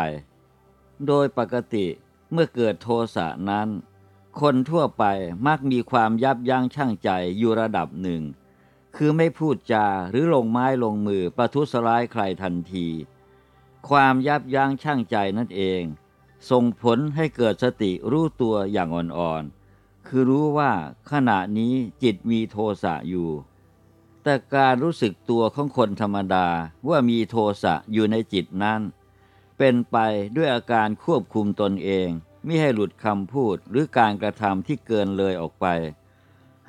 โดยปกติเมื่อเกิดโทสะนั้น คนทั่วไปมักมีความยับยั้งชั่งใจอยู่ระดับหนึ่ง คือไม่พูดจาหรือลงไม้ลงมือประทุษร้ายใครทันที ความยับยั้งชั่งใจนั่นเอง ส่งผลให้เกิดสติรู้ตัวอย่างอ่อนๆ คือรู้ว่าขณะนี้จิตมีโทสะอยู่ แต่การรู้สึกตัวของคนธรรมดาว่ามีโทสะอยู่ในจิตนั้น เป็นไปด้วยอาการควบคุมตนเองไม่ให้หลุดคำพูดหรือการกระทำที่เกินเลยออกไป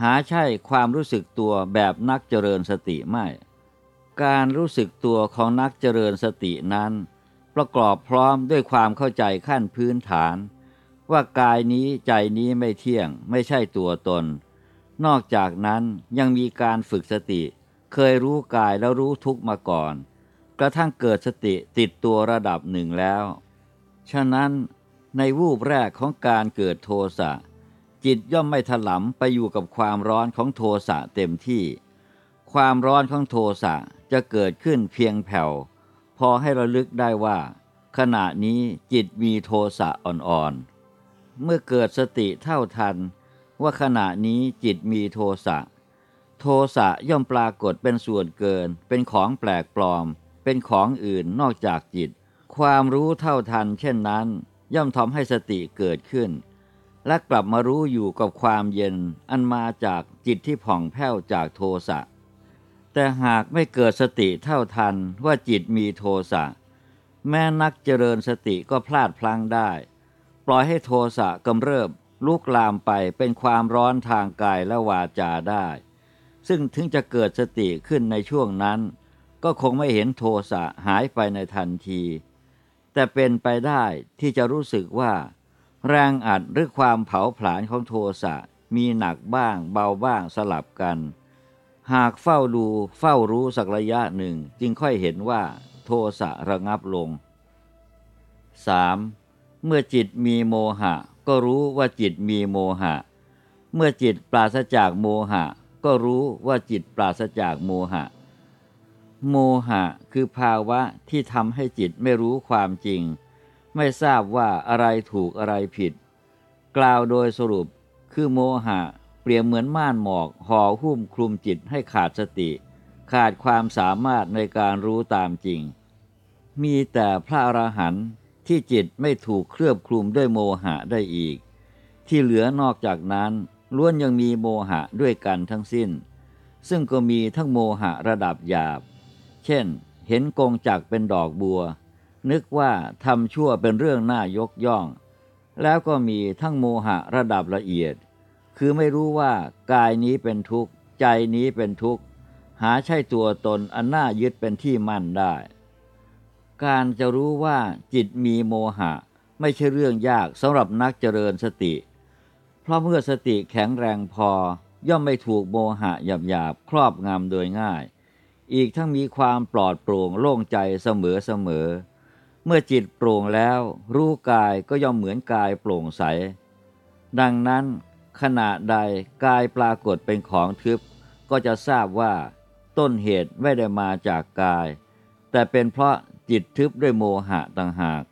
หาใช่ความรู้สึกตัวแบบนักเจริญสติไม่ การรู้สึกตัวของนักเจริญสตินั้น ประกอบพร้อมด้วยความเข้าใจขั้นพื้นฐาน ว่ากายนี้ใจนี้ไม่เที่ยงไม่ใช่ตัวตน นอกจากนั้นยังมีการฝึกสติ เคยรู้กายแล้วรู้ทุกมาก่อน กระทั่งเกิดสติติดตัวระดับหนึ่งแล้ว ฉะนั้นในวูบแรกของการเกิดโทสะจิตย่อมไม่ถลำไปอยู่กับความร้อนของโทสะเต็มที่ ความร้อนของโทสะจะเกิดขึ้นเพียงแผ่ว พอให้ระลึกได้ว่า ขณะนี้จิตมีโทสะอ่อนๆ เมื่อเกิดสติเท่าทัน ว่าขณะนี้จิตมีโทสะ โทสะย่อมปรากฏเป็นส่วนเกิน เป็นของแปลกปลอม เป็นของอื่นนอกจากจิต ความรู้เท่าทันเช่นนั้น ย่อมทำให้สติเกิดขึ้น และกลับมารู้อยู่กับความเย็นอันมาจากจิตที่ผ่องแผ้วจากโทสะ แต่หากไม่เกิดสติเท่าทันว่าจิตมีโทสะ แม้นักเจริญสติก็พลาดพลั้งได้ ปล่อยให้โทสะกำเริบ ลุกลามไปเป็นความร้อนทางกายและวาจาได้ ซึ่งถึงจะเกิดสติขึ้นในช่วงนั้น ก็คงไม่เห็นโทสะหายไปในทันที แต่เป็นไปได้ที่จะรู้สึกว่า แรงอัดหรือความเผาผลาญของโทสะมีหนักบ้างเบาบ้างสลับกัน หากเฝ้าดูเฝ้ารู้สักระยะหนึ่งจึงค่อยเห็นว่าโทสะระงับลง 3. เมื่อจิตมีโมหะ ก็รู้ว่าจิตมีโมหะ เมื่อจิตปราศจากโมหะ ก็รู้ว่าจิตปราศจากโมหะ โมหะคือภาวะที่ทำให้จิตไม่รู้ความจริง ไม่ทราบว่าอะไรถูกอะไรผิด กล่าวโดยสรุปคือโมหะเปรียบเหมือนม่านหมอกห่อหุ้มคลุมจิตให้ขาดสติ ขาดความสามารถในการรู้ตามจริง มีแต่พระอรหันต์ ที่จิตไม่ถูกเคลือบคลุมด้วยโมหะได้อีก ที่เหลือนอกจากนั้นล้วนยังมีโมหะด้วยกันทั้งสิ้น ซึ่งก็มีทั้งโมหะระดับหยาบ เช่น เห็นกงจักเป็นดอกบัว นึกว่าทำชั่วเป็นเรื่องน่ายกย่อง แล้วก็มีทั้งโมหะระดับละเอียด คือไม่รู้ว่ากายนี้เป็นทุกข์ ใจนี้เป็นทุกข์ หาใช่ตัวตนอันน่ายึดเป็นที่มั่นได้ การจะรู้ว่าจิตมีโมหะ ไม่ใช่เรื่องยากสำหรับนักเจริญสติ เพราะเมื่อสติแข็งแรงพอย่อมไม่ถูกโมหะหยาบๆครอบงำโดยง่าย อีกทั้งมีความปลอดโปร่งโล่งใจเสมอเสมอ เมื่อจิตโปร่งแล้ว รู้กายก็ย่อมเหมือนกายโปร่งใส ดังนั้น ขณะใดกายปรากฏเป็นของทึบ ก็จะทราบว่า ต้นเหตุไม่ได้มาจากกาย แต่เป็นเพราะ จิตทึบด้วยโมหะต่างหาก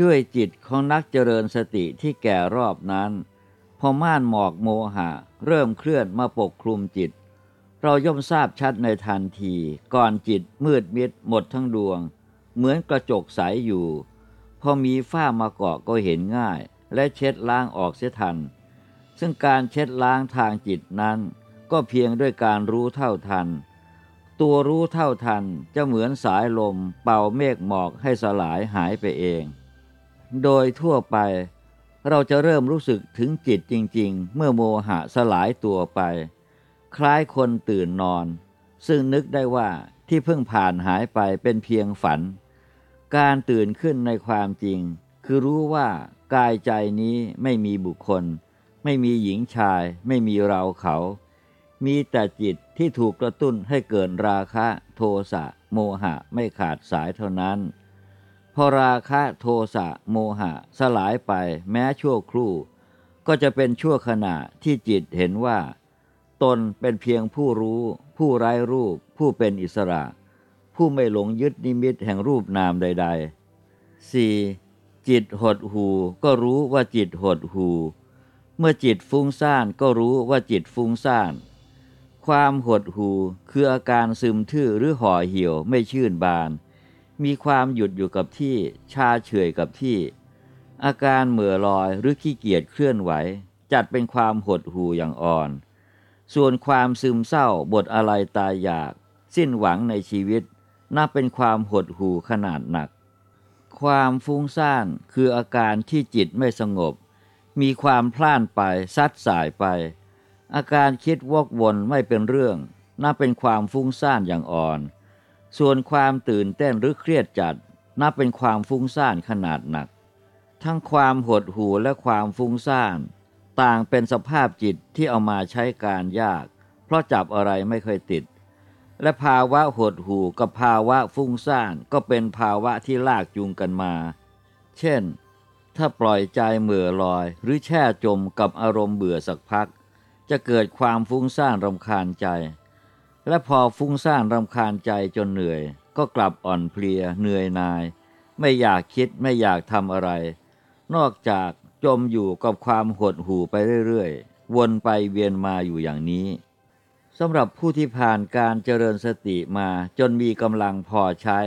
ด้วยจิตของนักเจริญสติที่แก่รอบนั้น พอม่านหมอกโมหะ เริ่มเคลื่อนมาปกคลุมจิต เราย่อมทราบชัดในทันที ก่อนจิตมืดมิดหมดทั้งดวง เหมือนกระจกใสอยู่ พอมีฝ้ามาเกาะก็เห็นง่าย และเช็ดล้างออกเสียทัน ซึ่งการเช็ดล้างทางจิตนั้น ก็เพียงด้วยการรู้เท่าทัน ตัวรู้เท่าทันจะเหมือนสายลมเป่าเมฆหมอกให้สลายหายไปเอง โดยทั่วไป เราจะเริ่มรู้สึกถึงจิตจริง ๆ เมื่อโมหะสลายตัวไป คล้ายคนตื่นนอน ซึ่งนึกได้ว่าที่เพิ่งผ่านหายไปเป็นเพียงฝัน การตื่นขึ้นในความจริง คือรู้ว่ากายใจนี้ไม่มีบุคคล ไม่มีหญิงชาย ไม่มีเราเขา มีแต่จิตที่ถูกกระตุ้นให้เกิดราคะโทสะโมหะไม่ขาดสายเท่านั้น พอราคะโทสะโมหะสลายไปแม้ชั่วครู่ ก็จะเป็นชั่วขณะที่จิตเห็นว่า ตนเป็นเพียงผู้รู้ ผู้ไร้รูป ผู้เป็นอิสระ ผู้ไม่หลงยึดนิมิตแห่งรูปนามใด ๆ 4. จิตหดหูก็รู้ว่าจิตหดหู เมื่อจิตฟุ้งซ่านก็รู้ว่าจิตฟุ้งซ่าน ความหดหูคืออาการซึมทื่อหรือห่อเหี่ยวไม่ชื่นบาน มีความหยุดอยู่กับที่ชาเฉยกับที่ อาการเหม่อลอยหรือขี้เกียจเคลื่อนไหว จัดเป็นความหดหูอย่างอ่อน ส่วนความซึมเศร้าบทอะไรตายอยาก สิ้นหวังในชีวิต นับเป็นความหดหูขนาดหนัก ความฟุ้งซ่านคืออาการที่จิตไม่สงบ มีความพล่านไปซัดสายไป อาการคิดวกวนไม่เป็นเรื่องนับเป็นความฟุ้งซ่านอย่างอ่อน ส่วนความตื่นเต้นหรือเครียดจัด นับเป็นความฟุ้งซ่านขนาดหนัก ทั้งความหดหู่และความฟุ้งซ่าน ต่างเป็นสภาพจิตที่เอามาใช้การยาก เพราะจับอะไรไม่เคยติด และภาวะหดหู่กับภาวะฟุ้งซ่านก็เป็นภาวะที่ลากจูงกันมา เช่น ถ้าปล่อยใจเหม่อลอย หรือแช่จมกับอารมณ์เบื่อสักพัก จะเกิดความฟุ้งซ่านรำคาญใจ และพอฟุ้งซ่านรำคาญใจจนเหนื่อย ก็กลับอ่อนเพลียเหนื่อยนาย ไม่อยากคิดไม่อยากทำอะไร นอกจากจมอยู่กับความหดหู่ไปเรื่อยๆ วนไปเวียนมาอยู่อย่างนี้สำหรับผู้ที่ผ่านการเจริญสติมาจนมีกำลังพอใช้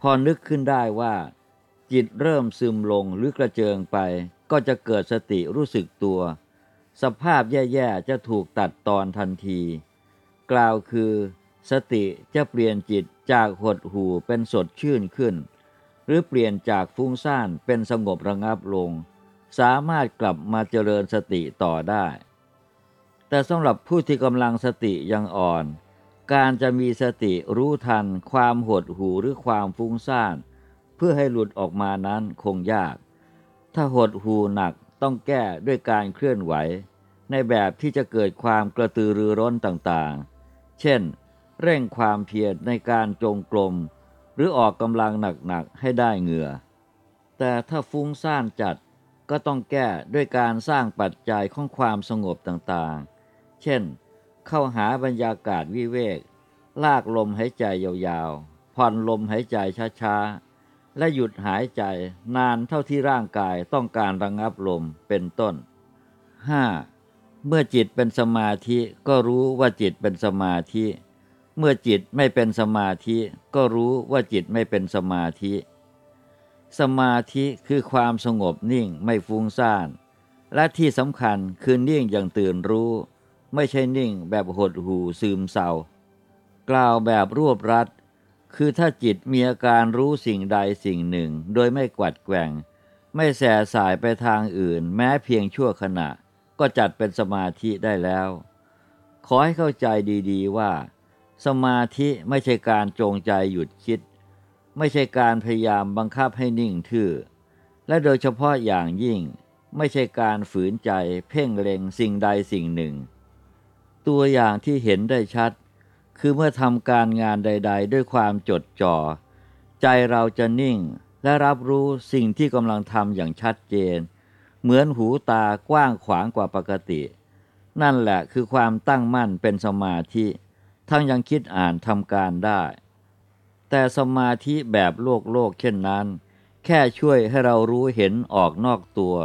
พอนึกขึ้นได้ว่า จิตเริ่มซึมลงหรือกระเจิงไป ก็จะเกิดสติรู้สึกตัว สภาพแย่ๆจะถูกตัดตอนทันที กล่าวคือ สติจะเปลี่ยนจิตจากหดหูเป็นสดชื่นขึ้น หรือเปลี่ยนจากฟุ้งซ่านเป็นสงบระงับลง สามารถกลับมาเจริญสติต่อได้ แต่สำหรับผู้ที่กำลังสติยังอ่อน การจะมีสติรู้ทัน ความหดหูหรือความฟุ้งซ่านเพื่อให้หลุดออกมานั้นคงยาก ถ้าหดหูหนัก ต้องแก้ด้วยการเคลื่อนไหว ในแบบที่จะเกิดความกระตือรือร้นต่างๆ เช่น เร่งความเพียรในการจงกรมหรือออกกำลังหนักๆให้ได้เหงื่อ แต่ถ้าฟุ้งซ่านจัดก็ต้องแก้ด้วยการสร้างปัจจัยของความสงบต่างๆ เช่น เข้าหาบรรยากาศวิเวก ลากลมหายใจยาวๆ ผ่อนลมหายใจช้าๆ และหยุดหายใจนานเท่าที่ร่างกายต้องการระงงับลมเป็นต้น 5. เมื่อจิตเป็นสมาธิก็รู้ว่าจิตเป็นสมาธิ เมื่อจิตไม่เป็นสมาธิ ก็รู้ว่าจิตไม่เป็นสมาธิ สมาธิคือความสงบนิ่งไม่ฟุ้งซ่าน และที่สำคัญคือนิ่งอย่างตื่นรู้ ไม่ใช่นิ่งแบบหดหูซึมเศร้ากล่าวแบบรวบรัด คือถ้าจิตมีอาการรู้สิ่งใดสิ่งหนึ่ง โดยไม่กวัดแกว่ง ไม่แสสายไปทางอื่น แม้เพียงชั่วขณะ ก็จัดเป็นสมาธิได้แล้ว ขอให้เข้าใจดีๆว่า สมาธิไม่ใช่การจงใจหยุดคิด ไม่ใช่การพยายามบังคับให้นิ่งทื่อ และโดยเฉพาะอย่างยิ่ง ไม่ใช่การฝืนใจเพ่งเล็งสิ่งใดสิ่งหนึ่ง ตัวอย่างที่เห็นได้ชัด คือเมื่อทำการงานใด ๆ ด้วยความจดจ่อ ใจเราจะนิ่งและรับรู้สิ่งที่กำลังทำอย่างชัดเจน เหมือนหูตากว้างขวางกว่าปกติ นั่นแหละคือความตั้งมั่นเป็นสมาธิ ทั้งยังคิดอ่านทำการได้ แต่สมาธิแบบโลกโลกเช่นนั้น แค่ช่วยให้เรารู้เห็นออกนอกตัว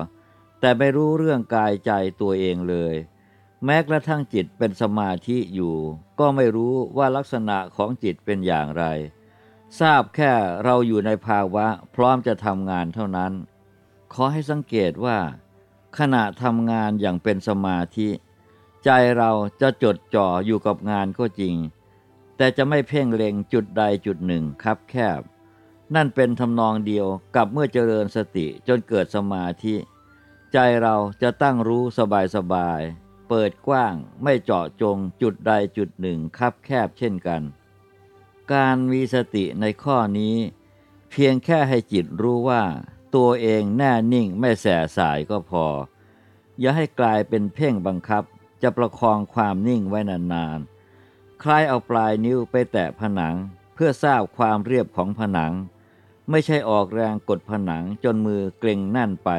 แต่ไม่รู้เรื่องกายใจตัวเองเลย แม้กระทั่งจิตเป็นสมาธิอยู่ ก็ไม่รู้ว่าลักษณะของจิตเป็นอย่างไร ทราบแค่เราอยู่ในภาวะพร้อมจะทำงานเท่านั้น ขอให้สังเกตว่า ขณะทำงานอย่างเป็นสมาธิ ใจเราจะจดจ่ออยู่กับงานก็จริง แต่จะไม่เพ่งเล็งจุดใดจุดหนึ่งครับแคบ นั่นเป็นทำนองเดียวกับเมื่อเจริญสติจนเกิดสมาธิ ใจเราจะตั้งรู้สบายสบาย เปิดกว้างไม่เจาะจงจุดใดจุดหนึ่งคับแคบเช่นกัน การมีสติในข้อนี้ เพียงแค่ให้จิตรู้ว่า ตัวเองแน่นิ่งไม่แสสายก็พอ อย่าให้กลายเป็นเพ่งบังคับจะประคองความนิ่งไว้นานๆ คลายเอาปลายนิ้วไปแตะผนัง เพื่อทราบความเรียบของผนัง ไม่ใช่ออกแรงกดผนังจนมือเกร็งแน่นไป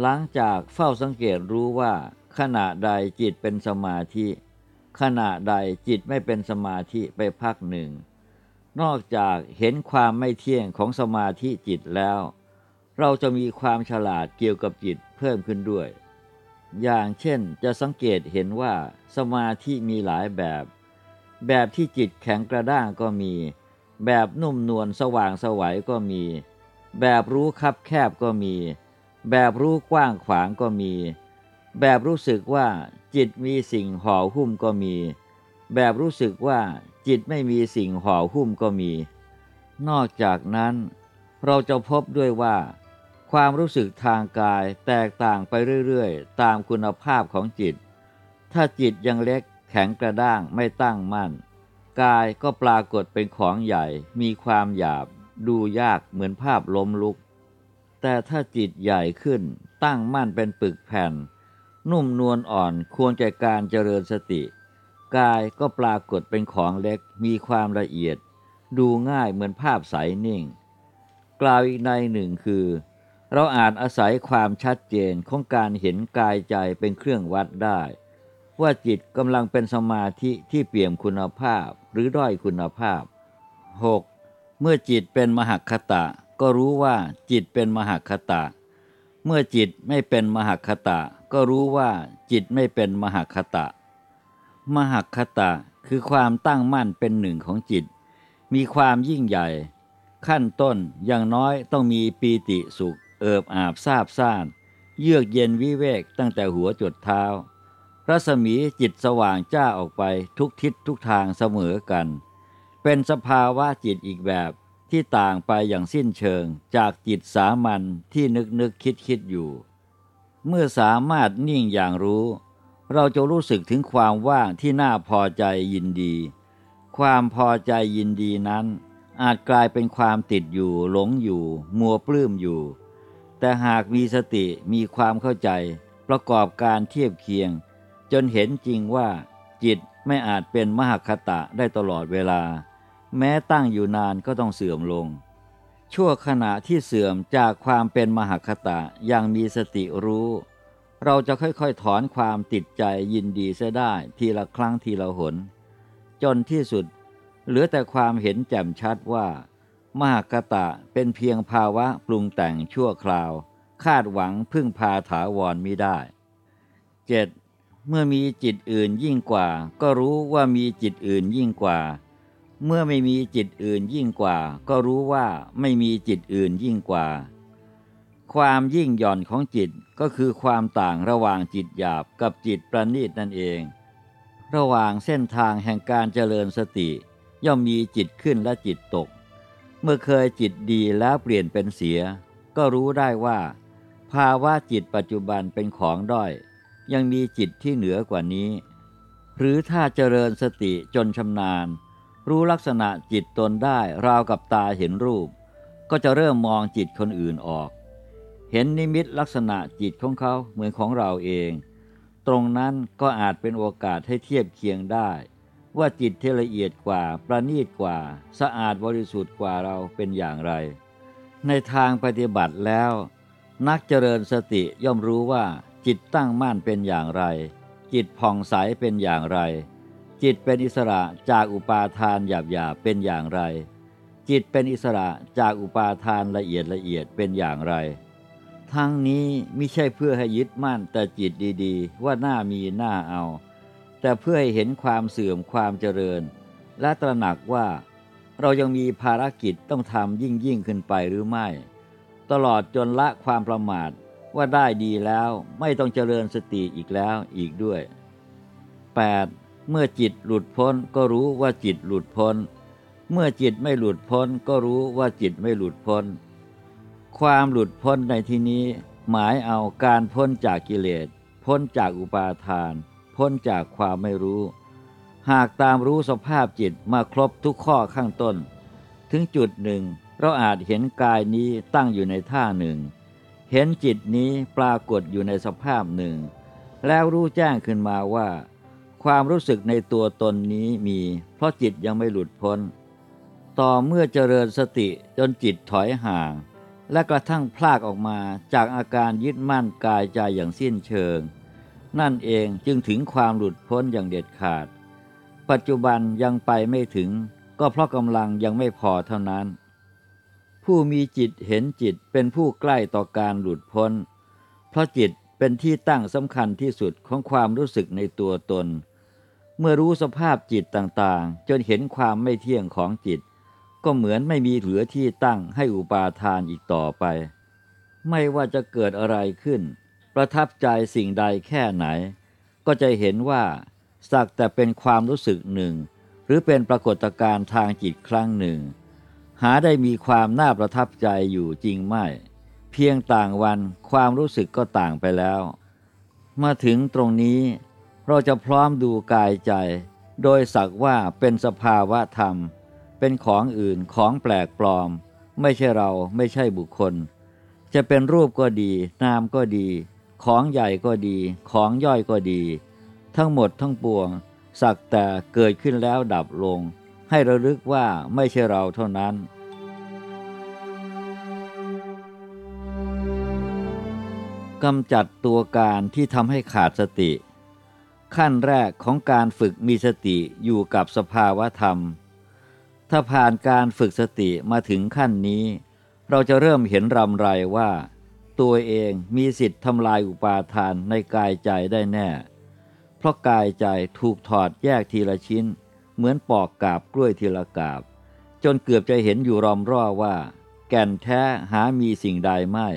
หลังจากเฝ้าสังเกตรู้ว่า ขณะใดจิตเป็นสมาธิ ขณะใดจิตไม่เป็นสมาธิไปพักหนึ่ง นอกจากเห็นความไม่เที่ยงของสมาธิจิตแล้ว เราจะมีความฉลาดเกี่ยวกับจิตเพิ่มขึ้นด้วย อย่างเช่นจะสังเกตเห็นว่าสมาธิมีหลายแบบ แบบที่จิตแข็งกระด้างก็มี แบบนุ่มนวลสว่างสวัยก็มี แบบรู้คับแคบก็มี แบบรู้กว้างขวางก็มี แบบรู้สึกว่าจิตมีสิ่งห่อหุ้มก็มี แบบรู้สึกว่าจิตไม่มีสิ่งห่อหุ้มก็มี นอกจากนั้น เราจะพบด้วยว่า ความรู้สึกทางกายแตกต่างไปเรื่อยๆ ตามคุณภาพของจิต ถ้าจิตยังเล็กแข็งกระด้างไม่ตั้งมั่น กายก็ปรากฏเป็นของใหญ่ มีความหยาบ ดูยากเหมือนภาพล้มลุก แต่ถ้าจิตใหญ่ขึ้นตั้งมั่นเป็นปึกแผ่น นุ่มนวลอ่อนควรแก่การเจริญสติ กายก็ปรากฏเป็นของเล็กมีความละเอียด ดูง่ายเหมือนภาพใสนิ่ง กล่าวอีกในหนึ่งคือ เราอาจอาศัยความชัดเจนของการเห็นกายใจเป็นเครื่องวัดได้ ว่าจิตกำลังเป็นสมาธิที่เปี่ยมคุณภาพหรือด้อยคุณภาพ 6. เมื่อจิตเป็นมหคตะ ก็รู้ว่าจิตเป็นมหคตะ เมื่อจิตไม่เป็นมหคตะ ก็รู้ว่าจิตไม่เป็นมหคตะ มหคตะคือความตั้งมั่นเป็นหนึ่งของจิต มีความยิ่งใหญ่ ขั้นต้นอย่างน้อยต้องมีปีติสุข เอิบอาบซาบซ่าน เยือกเย็นวิเวกตั้งแต่หัวจดเท้า รัศมีจิตสว่างจ้าออกไปทุกทิศทุกทางเสมอกัน เป็นสภาวะจิตอีกแบบ ที่ต่างไปอย่างสิ้นเชิงจากจิตสามัญที่นึกนึกคิดคิดอยู่ เมื่อสามารถนิ่งอย่างรู้ เราจะรู้สึกถึงความว่างที่น่าพอใจยินดี ความพอใจยินดีนั้น อาจกลายเป็นความติดอยู่หลงอยู่ มัวปลื้มอยู่ แต่หากมีสติมีความเข้าใจ ประกอบการเทียบเคียง จนเห็นจริงว่า จิตไม่อาจเป็นมหคตะได้ตลอดเวลา แม้ตั้งอยู่นานก็ต้องเสื่อมลง ชั่วขณะที่เสื่อมจากความเป็นมหคตะยังมีสติรู้ เราจะค่อยๆถอนความติดใจยินดีเสียได้ทีละครั้งทีละหน จนที่สุด เหลือแต่ความเห็นแจ่มชัดว่า มหคตะเป็นเพียงภาวะปรุงแต่งชั่วคราว คาดหวังพึ่งพาถาวรมิได้ 7. เมื่อมีจิตอื่นยิ่งกว่า ก็รู้ว่ามีจิตอื่นยิ่งกว่า เมื่อไม่มีจิตอื่นยิ่งกว่า ก็รู้ว่าไม่มีจิตอื่นยิ่งกว่า ความยิ่งหย่อนของจิตก็คือความต่างระหว่างจิตหยาบกับจิตประณีตนั่นเอง ระหว่างเส้นทางแห่งการเจริญสติ ย่อมมีจิตขึ้นและจิตตก เมื่อเคยจิตดีแล้วเปลี่ยนเป็นเสีย ก็รู้ได้ว่า ภาวะจิตปัจจุบันเป็นของด้อย ยังมีจิตที่เหนือกว่านี้ หรือถ้าเจริญสติจนชำนาญ รู้ลักษณะจิตตนได้ราวกับตาเห็นรูป ก็จะเริ่มมองจิตคนอื่นออก เห็นนิมิตลักษณะจิตของเขาเหมือนของเราเอง ตรงนั้นก็อาจเป็นโอกาสให้เทียบเคียงได้ ว่าจิตที่ละเอียดกว่า ประณีตกว่า สะอาดบริสุทธิ์กว่าเราเป็นอย่างไร ในทางปฏิบัติแล้ว นักเจริญสติย่อมรู้ว่าจิตตั้งมั่นเป็นอย่างไร จิตผ่องใสเป็นอย่างไร จิตเป็นอิสระจากอุปาทานหยาบหยาเป็นอย่างไร จิตเป็นอิสระจากอุปาทานละเอียดละเอียดเป็นอย่างไร ทั้งนี้ไม่ใช่เพื่อให้ยึดมั่นแต่จิตดีๆ ว่าหน้ามีหน้าเอา แต่เพื่อให้เห็นความเสื่อมความเจริญ และตระหนักว่า เรายังมีภารกิจต้องทำยิ่งยิ่งขึ้นไปหรือไม่ ตลอดจนละความประมาทว่าได้ดีแล้วไม่ต้องเจริญสติอีกแล้วอีกด้วย 8. เมื่อจิตหลุดพ้นก็รู้ว่าจิตหลุดพ้น เมื่อจิตไม่หลุดพ้นก็รู้ว่าจิตไม่หลุดพ้น ความหลุดพ้นในที่นี้ หมายเอาการพ้นจากกิเลส พ้นจากอุปาทาน พ้นจากความไม่รู้ หากตามรู้สภาพจิตมาครบทุกข้อข้างต้น ถึงจุดหนึ่ง เราอาจเห็นกายนี้ตั้งอยู่ในท่าหนึ่ง เห็นจิตนี้ปรากฏอยู่ในสภาพหนึ่ง แล้วรู้แจ้งขึ้นมาว่า ความรู้สึกในตัวตนนี้มี เพราะจิตยังไม่หลุดพ้น ต่อเมื่อเจริญสติจนจิตถอยห่าง และกระทั่งพลากออกมาจากอาการยึดมั่นกายใจอย่างสิ้นเชิง นั่นเองจึงถึงความหลุดพ้นอย่างเด็ดขาด ปัจจุบันยังไปไม่ถึง ก็เพราะกำลังยังไม่พอเท่านั้น ผู้มีจิตเห็นจิตเป็นผู้ใกล้ต่อการหลุดพ้น เพราะจิตเป็นที่ตั้งสำคัญที่สุดของความรู้สึกในตัวตน เมื่อรู้สภาพจิตต่างๆ จนเห็นความไม่เที่ยงของจิต ก็เหมือนไม่มีเหลือที่ตั้งให้อุปาทานอีกต่อไป ไม่ว่าจะเกิดอะไรขึ้น ประทับใจสิ่งใดแค่ไหน ก็จะเห็นว่า สักแต่เป็นความรู้สึกหนึ่ง หรือเป็นปรากฏการณ์ทางจิตครั้งหนึ่ง หาได้มีความน่าประทับใจอยู่จริงไม่ เพียงต่างวันความรู้สึกก็ต่างไปแล้ว มาถึงตรงนี้ เราจะพร้อมดูกายใจ โดยสักว่าเป็นสภาวะธรรม เป็นของอื่นของแปลกปลอม ไม่ใช่เราไม่ใช่บุคคล จะเป็นรูปก็ดี นามก็ดี ของใหญ่ก็ดี ของย่อยก็ดี ทั้งหมดทั้งปวง สักแต่เกิดขึ้นแล้วดับลง ให้ระลึกว่าไม่ใช่เราเท่านั้นกำจัดตัวการที่ทำให้ขาดสติ ขั้นแรกของการฝึกมีสติอยู่กับสภาวะธรรม ถ้าผ่านการฝึกสติมาถึงขั้นนี้ เราจะเริ่มเห็นรำไรว่า ตัวเองมีสิทธิ์ทำลายอุปาทานในกายใจได้แน่ เพราะกายใจถูกถอดแยกทีละชิ้น เหมือนปอกกาบกล้วยทีละกาบ จนเกือบจะเห็นอยู่รอมร่อว่า แก่นแท้หามีสิ่งใดไม่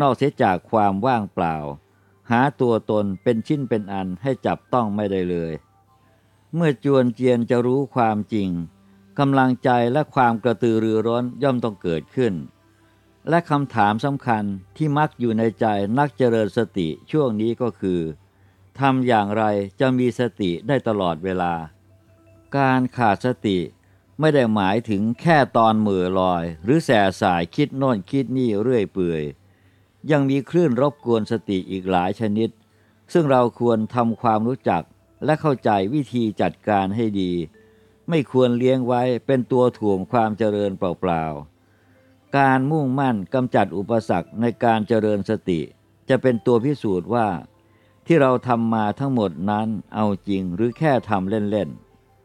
นอกเสียจากความว่างเปล่า หาตัวตนเป็นชิ้นเป็นอันให้จับต้องไม่ได้เลย เมื่อจวนเจียนจะรู้ความจริงกำลังใจและความกระตือรือร้นย่อมต้องเกิดขึ้น และคำถามสำคัญที่มักอยู่ในใจนักเจริญสติช่วงนี้ก็คือทำอย่างไรจะมีสติได้ตลอดเวลา การขาดสติไม่ได้หมายถึงแค่ตอนมือลอย หรือแส่สายคิดโน่นคิดนี่เรื่อยเปื่อย ยังมีคลื่นรบกวนสติอีกหลายชนิด ซึ่งเราควรทำความรู้จักและเข้าใจวิธีจัดการให้ดี ไม่ควรเลี้ยงไว้เป็นตัวถ่วงความเจริญเปล่าๆ การมุ่งมั่นกำจัดอุปสรรคในการเจริญสติ จะเป็นตัวพิสูจน์ว่า ที่เราทำมาทั้งหมดนั้นเอาจริงหรือแค่ทำเล่น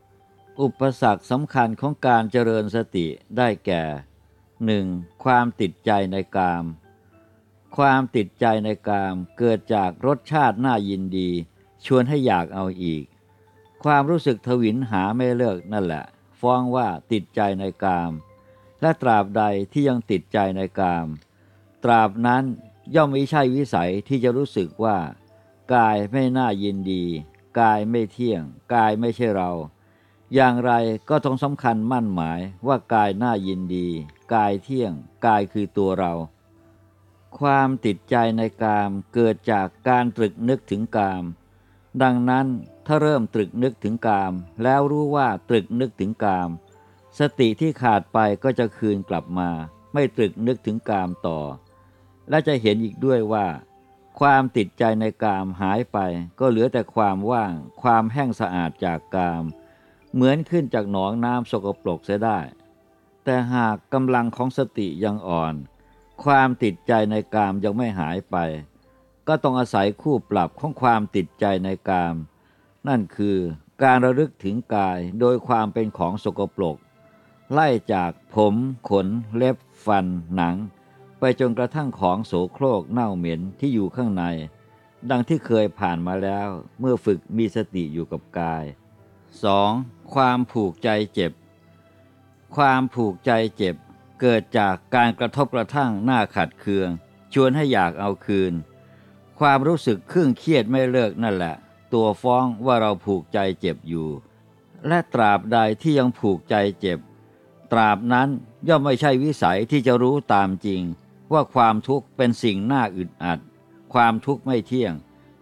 ๆ อุปสรรคสำคัญของการเจริญสติได้แก่ 1. ความติดใจในกาม ความติดใจในกามเกิดจากรสชาติน่ายินดี ชวนให้อยากเอาอีก ความรู้สึกทวินหาไม่เลิกนั่นแหละ ฟ้องว่าติดใจในกาม และตราบใดที่ยังติดใจในกาม ตราบนั้นย่อมไม่ใช่วิสัยที่จะรู้สึกว่า กายไม่น่ายินดี กายไม่เที่ยง กายไม่ใช่เรา อย่างไรก็ต้องสำคัญมั่นหมายว่ากายน่ายินดี กายเที่ยง กายคือตัวเรา ความติดใจในกามเกิดจากการตรึกนึกถึงกาม ดังนั้นถ้าเริ่มตรึกนึกถึงกาม แล้วรู้ว่าตรึกนึกถึงกาม สติที่ขาดไปก็จะคืนกลับมา ไม่ตรึกนึกถึงกามต่อ และจะเห็นอีกด้วยว่า ความติดใจในกามหายไป ก็เหลือแต่ความว่าง ความแห้งสะอาดจากกาม เหมือนขึ้นจากหนองน้ำสกปรกเสียได้ แต่หากกำลังของสติยังอ่อน ความติดใจในกามยังไม่หายไป ก็ต้องอาศัยคู่ปรับของความติดใจในกาม นั่นคือการระลึกถึงกายโดยความเป็นของสกปรกไล่จากผมขน เล็บ ฟัน หนัง ไปจนกระทั่งของโสโครกเน่าเหม็นที่อยู่ข้างใน ดังที่เคยผ่านมาแล้วเมื่อฝึกมีสติอยู่กับกาย 2. ความผูกใจเจ็บ ความผูกใจเจ็บ เกิดจากการกระทบกระทั่งหน้าขัดเคือง ชวนให้อยากเอาคืน ความรู้สึกครึ่งเครียดไม่เลิกนั่นแหละ ตัวฟ้องว่าเราผูกใจเจ็บอยู่ และตราบใดที่ยังผูกใจเจ็บ ตราบนั้นย่อมไม่ใช่วิสัยที่จะรู้ตามจริง ว่าความทุกข์เป็นสิ่งน่าอึดอัด ความทุกข์ไม่เที่ยง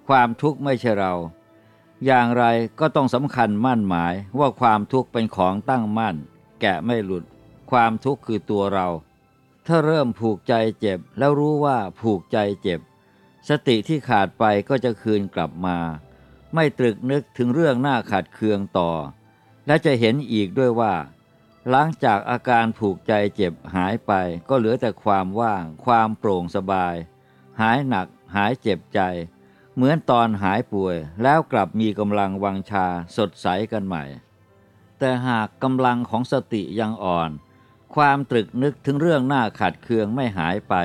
ความทุกข์ไม่ใช่เรา อย่างไรก็ต้องสำคัญมั่นหมายว่าความทุกข์เป็นของตั้งมั่น แกะไม่หลุด ความทุกข์คือตัวเรา ถ้าเริ่มผูกใจเจ็บแล้วรู้ว่าผูกใจเจ็บ สติที่ขาดไปก็จะคืนกลับมา ไม่ตรึกนึกถึงเรื่องหน้าขัดเคืองต่อ และจะเห็นอีกด้วยว่า หลังจากอาการผูกใจเจ็บหายไปก็เหลือแต่ความว่าง ความโปร่งสบาย หายหนัก หายเจ็บใจ เหมือนตอนหายป่วย แล้วกลับมีกำลังวังชาสดใสกันใหม่ แต่หากกำลังของสติยังอ่อน ความตรึกนึกถึงเรื่องหน้าขัดเคืองไม่หายไป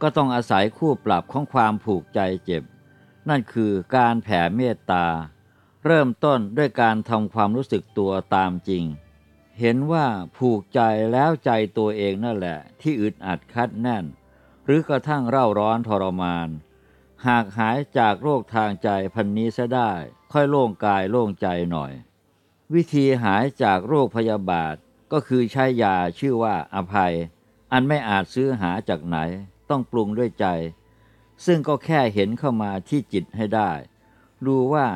ก็ต้องอาศัยคู่ปรับของความผูกใจเจ็บ นั่นคือการแผ่เมตตา เริ่มต้นด้วยการทำความรู้สึกตัวตามจริง เห็นว่าผูกใจแล้วใจตัวเองนั่นแหละ ที่อึดอัดคัดแน่น หรือกระทั่งเร่าร้อนทรมาน หากหายจากโรคทางใจพันนี้ซะได้ ค่อยโล่งกายโล่งใจหน่อย วิธีหายจากโรคพยาบาท ก็คือใช้ยาชื่อว่าอภัย อันไม่อาจซื้อหาจากไหน ต้องปรุงด้วยใจ ซึ่งก็แค่เห็นเข้ามาที่จิตให้ได้ดูว่า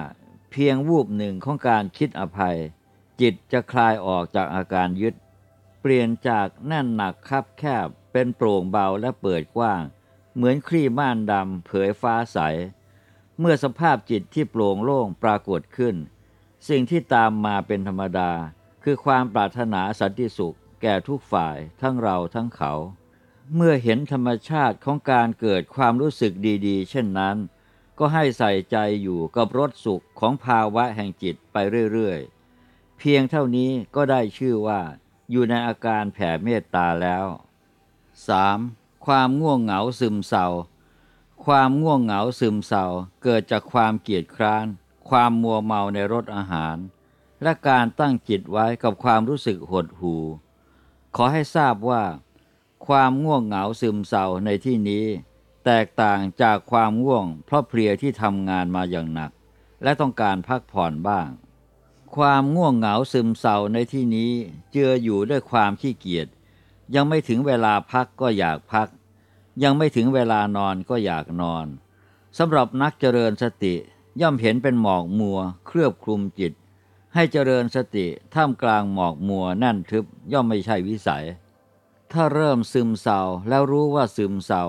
เพียงวูบหนึ่งของการคิดอภัย จิตจะคลายออกจากอาการยึด เปลี่ยนจากแน่นหนักคับแคบเป็นโปร่งเบาและเปิดกว้าง เหมือนคลี่ม่านดำเผยฟ้าใส เมื่อสภาพจิตที่โปร่งโล่งปรากฏขึ้น สิ่งที่ตามมาเป็นธรรมดา คือความปรารถนาสันติสุข แก่ทุกฝ่ายทั้งเราทั้งเขา เมื่อเห็นธรรมชาติของการเกิดความรู้สึกดี ๆ เช่นนั้น ก็ให้ใส่ใจอยู่กับรสสุขของภาวะแห่งจิตไปเรื่อยๆ เพียงเท่านี้ก็ได้ชื่อว่า อยู่ในอาการแผ่เมตตาแล้ว 3. ความง่วงเหงาซึมเศร้าความง่วงเหงาซึมเศร้าเกิดจากความเกียจคร้าน ความมัวเมาในรสอาหาร และการตั้งจิตไว้กับความรู้สึกหดหู่ขอให้ทราบว่า ความง่วงเหงาซึมเศร้าในที่นี้ แตกต่างจากความง่วง เพราะเพลียที่ทำงานมาอย่างหนัก และต้องการพักผ่อนบ้าง ความง่วงเหงาซึมเศร้าในที่นี้เจืออยู่ด้วยความขี้เกียจยังไม่ถึงเวลาพักก็อยากพัก ยังไม่ถึงเวลานอนก็อยากนอนสำหรับนักเจริญสติย่อมเห็นเป็นหมอกมัว เคลือบคลุมจิต ให้เจริญสติท่ามกลางหมอกมัวแน่นทึบย่อมไม่ใช่วิสัย ถ้าเริ่มซึมเศร้าแล้วรู้ว่าซึมเศร้า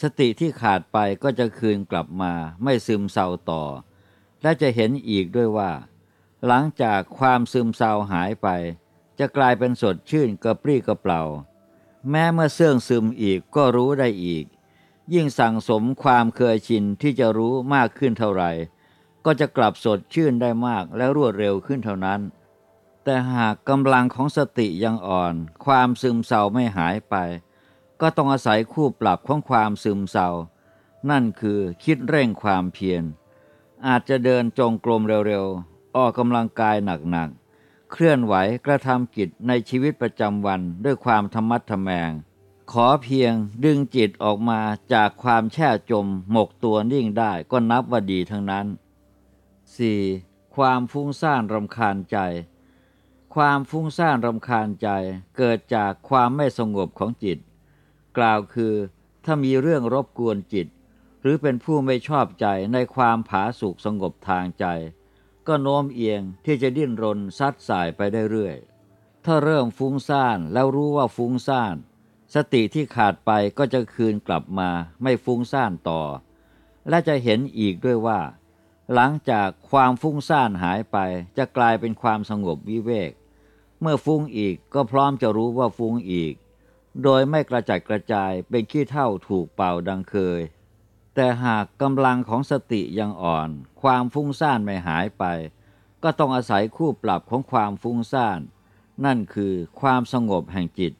สติที่ขาดไปก็จะคืนกลับมาไม่ซึมเศร้าต่อ และจะเห็นอีกด้วยว่า หลังจากความซึมเศร้าหายไป จะกลายเป็นสดชื่นกระปรี้กระเปล่า แม้เมื่อเสื่องซึมอีกก็รู้ได้อีก ยิ่งสั่งสมความเคยชินที่จะรู้มากขึ้นเท่าไหร่ ก็จะกลับสดชื่นได้มากและรวดเร็วขึ้นเท่านั้น แต่หากกำลังของสติยังอ่อน ความซึมเศร้าไม่หายไป ก็ต้องอาศัยคู่ปรับของความซึมเศร้า นั่นคือคิดเร่งความเพียร อาจจะเดินจงกรมเร็วๆ ออกกำลังกายหนักๆ เคลื่อนไหวกระทำกิจในชีวิตประจำวันด้วยความธรรมัดทแมงขอเพียงดึงจิตออกมาจากความแช่จมหมกตัวนิ่งได้ก็นับว่าดีทั้งนั้น 4. ความฟุ้งซ่านรำคาญใจ ความฟุ้งซ่านรำคาญใจ เกิดจากความไม่สงบของจิต กล่าวคือ ถ้ามีเรื่องรบกวนจิต หรือเป็นผู้ไม่ชอบใจในความผาสุกสงบทางใจ ก็โน้มเอียงที่จะดิ้นรนซัดสายไปได้เรื่อย ถ้าเริ่มฟุ้งซ่านแล้วรู้ว่าฟุ้งซ่าน สติที่ขาดไปก็จะคืนกลับมาไม่ฟุ้งซ่านต่อ และจะเห็นอีกด้วยว่า หลังจากความฟุ้งซ่านหายไปจะกลายเป็นความสงบวิเวก เมื่อฟุ้งอีกก็พร้อมจะรู้ว่าฟุ้งอีก โดยไม่กระจัดกระจายเป็นขี้เท่าถูกเป่าดังเคย แต่หากกำลังของสติยังอ่อน ความฟุ้งซ่านไม่หายไป ก็ต้องอาศัยคู่ปรับของความฟุ้งซ่าน นั่นคือความสงบแห่งจิต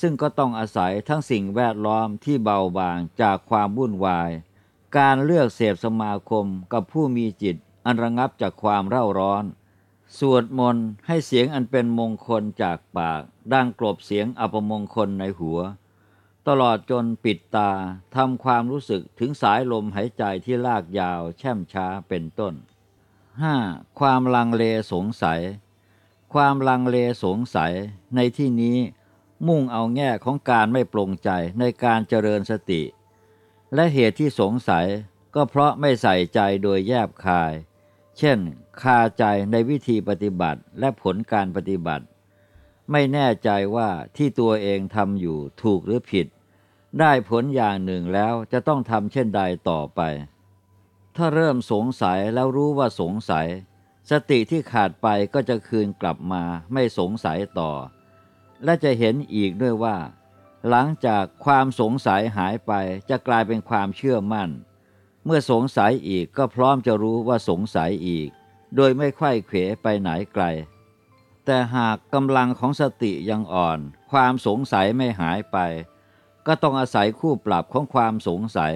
ซึ่งก็ต้องอาศัยทั้งสิ่งแวดล้อมที่เบาบางจากความวุ่นวาย การเลือกเสพสมาคมกับผู้มีจิตอันระงับจากความเร่าร้อน สวดมนต์ให้เสียงอันเป็นมงคลจากปากดังกลบเสียงอัปมงคลในหัว ตลอดจนปิดตาทำความรู้สึกถึงสายลมหายใจที่ลากยาวแช่มช้าเป็นต้น 5. ความลังเลสงสัย ความลังเลสงสัยในที่นี้มุ่งเอาแง่ของการไม่ปลงใจในการเจริญสติ และเหตุที่สงสัยก็เพราะไม่ใส่ใจโดยแยบคาย เช่น คาใจในวิธีปฏิบัติและผลการปฏิบัติ ไม่แน่ใจว่าที่ตัวเองทำอยู่ถูกหรือผิด ได้ผลอย่างหนึ่งแล้วจะต้องทำเช่นใดต่อไป ถ้าเริ่มสงสัยแล้วรู้ว่าสงสัย สติที่ขาดไปก็จะคืนกลับมาไม่สงสัยต่อ และจะเห็นอีกด้วยว่า หลังจากความสงสัยหายไปจะกลายเป็นความเชื่อมั่น เมื่อสงสัยอีกก็พร้อมจะรู้ว่าสงสัยอีก โดยไม่ไขว้เขวไปไหนไกล แต่หากกำลังของสติยังอ่อน ความสงสัยไม่หายไป ก็ต้องอาศัยคู่ปรับของความสงสัย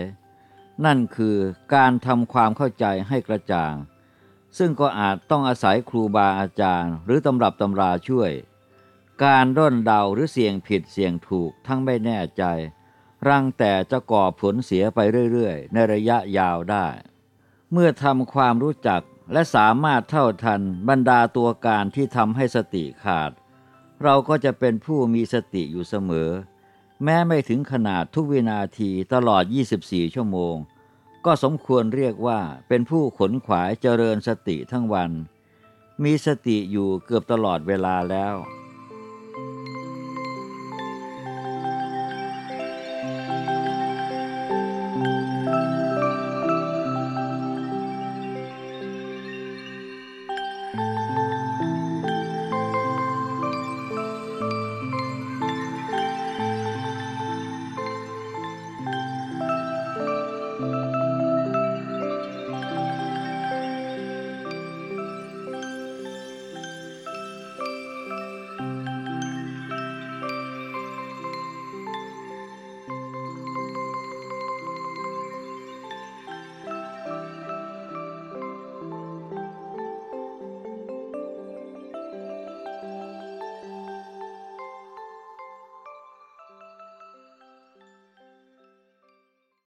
นั่นคือการทำความเข้าใจให้กระจ่าง ซึ่งก็อาจต้องอาศัยครูบาอาจารย์ หรือตำรับตำราช่วย การร่นเดาหรือเสี่ยงผิดเสี่ยงถูกทั้งไม่แน่ใจ รังแต่จะก่อผลเสียไปเรื่อยๆ ในระยะยาวได้ เมื่อทำความรู้จักและสามารถเท่าทันบรรดาตัวการที่ทำให้สติขาด เราก็จะเป็นผู้มีสติอยู่เสมอ แม้ไม่ถึงขนาดทุกวินาทีตลอด 24 ชั่วโมง ก็สมควรเรียกว่าเป็นผู้ขนขวายเจริญสติทั้งวัน มีสติอยู่เกือบตลอดเวลาแล้ว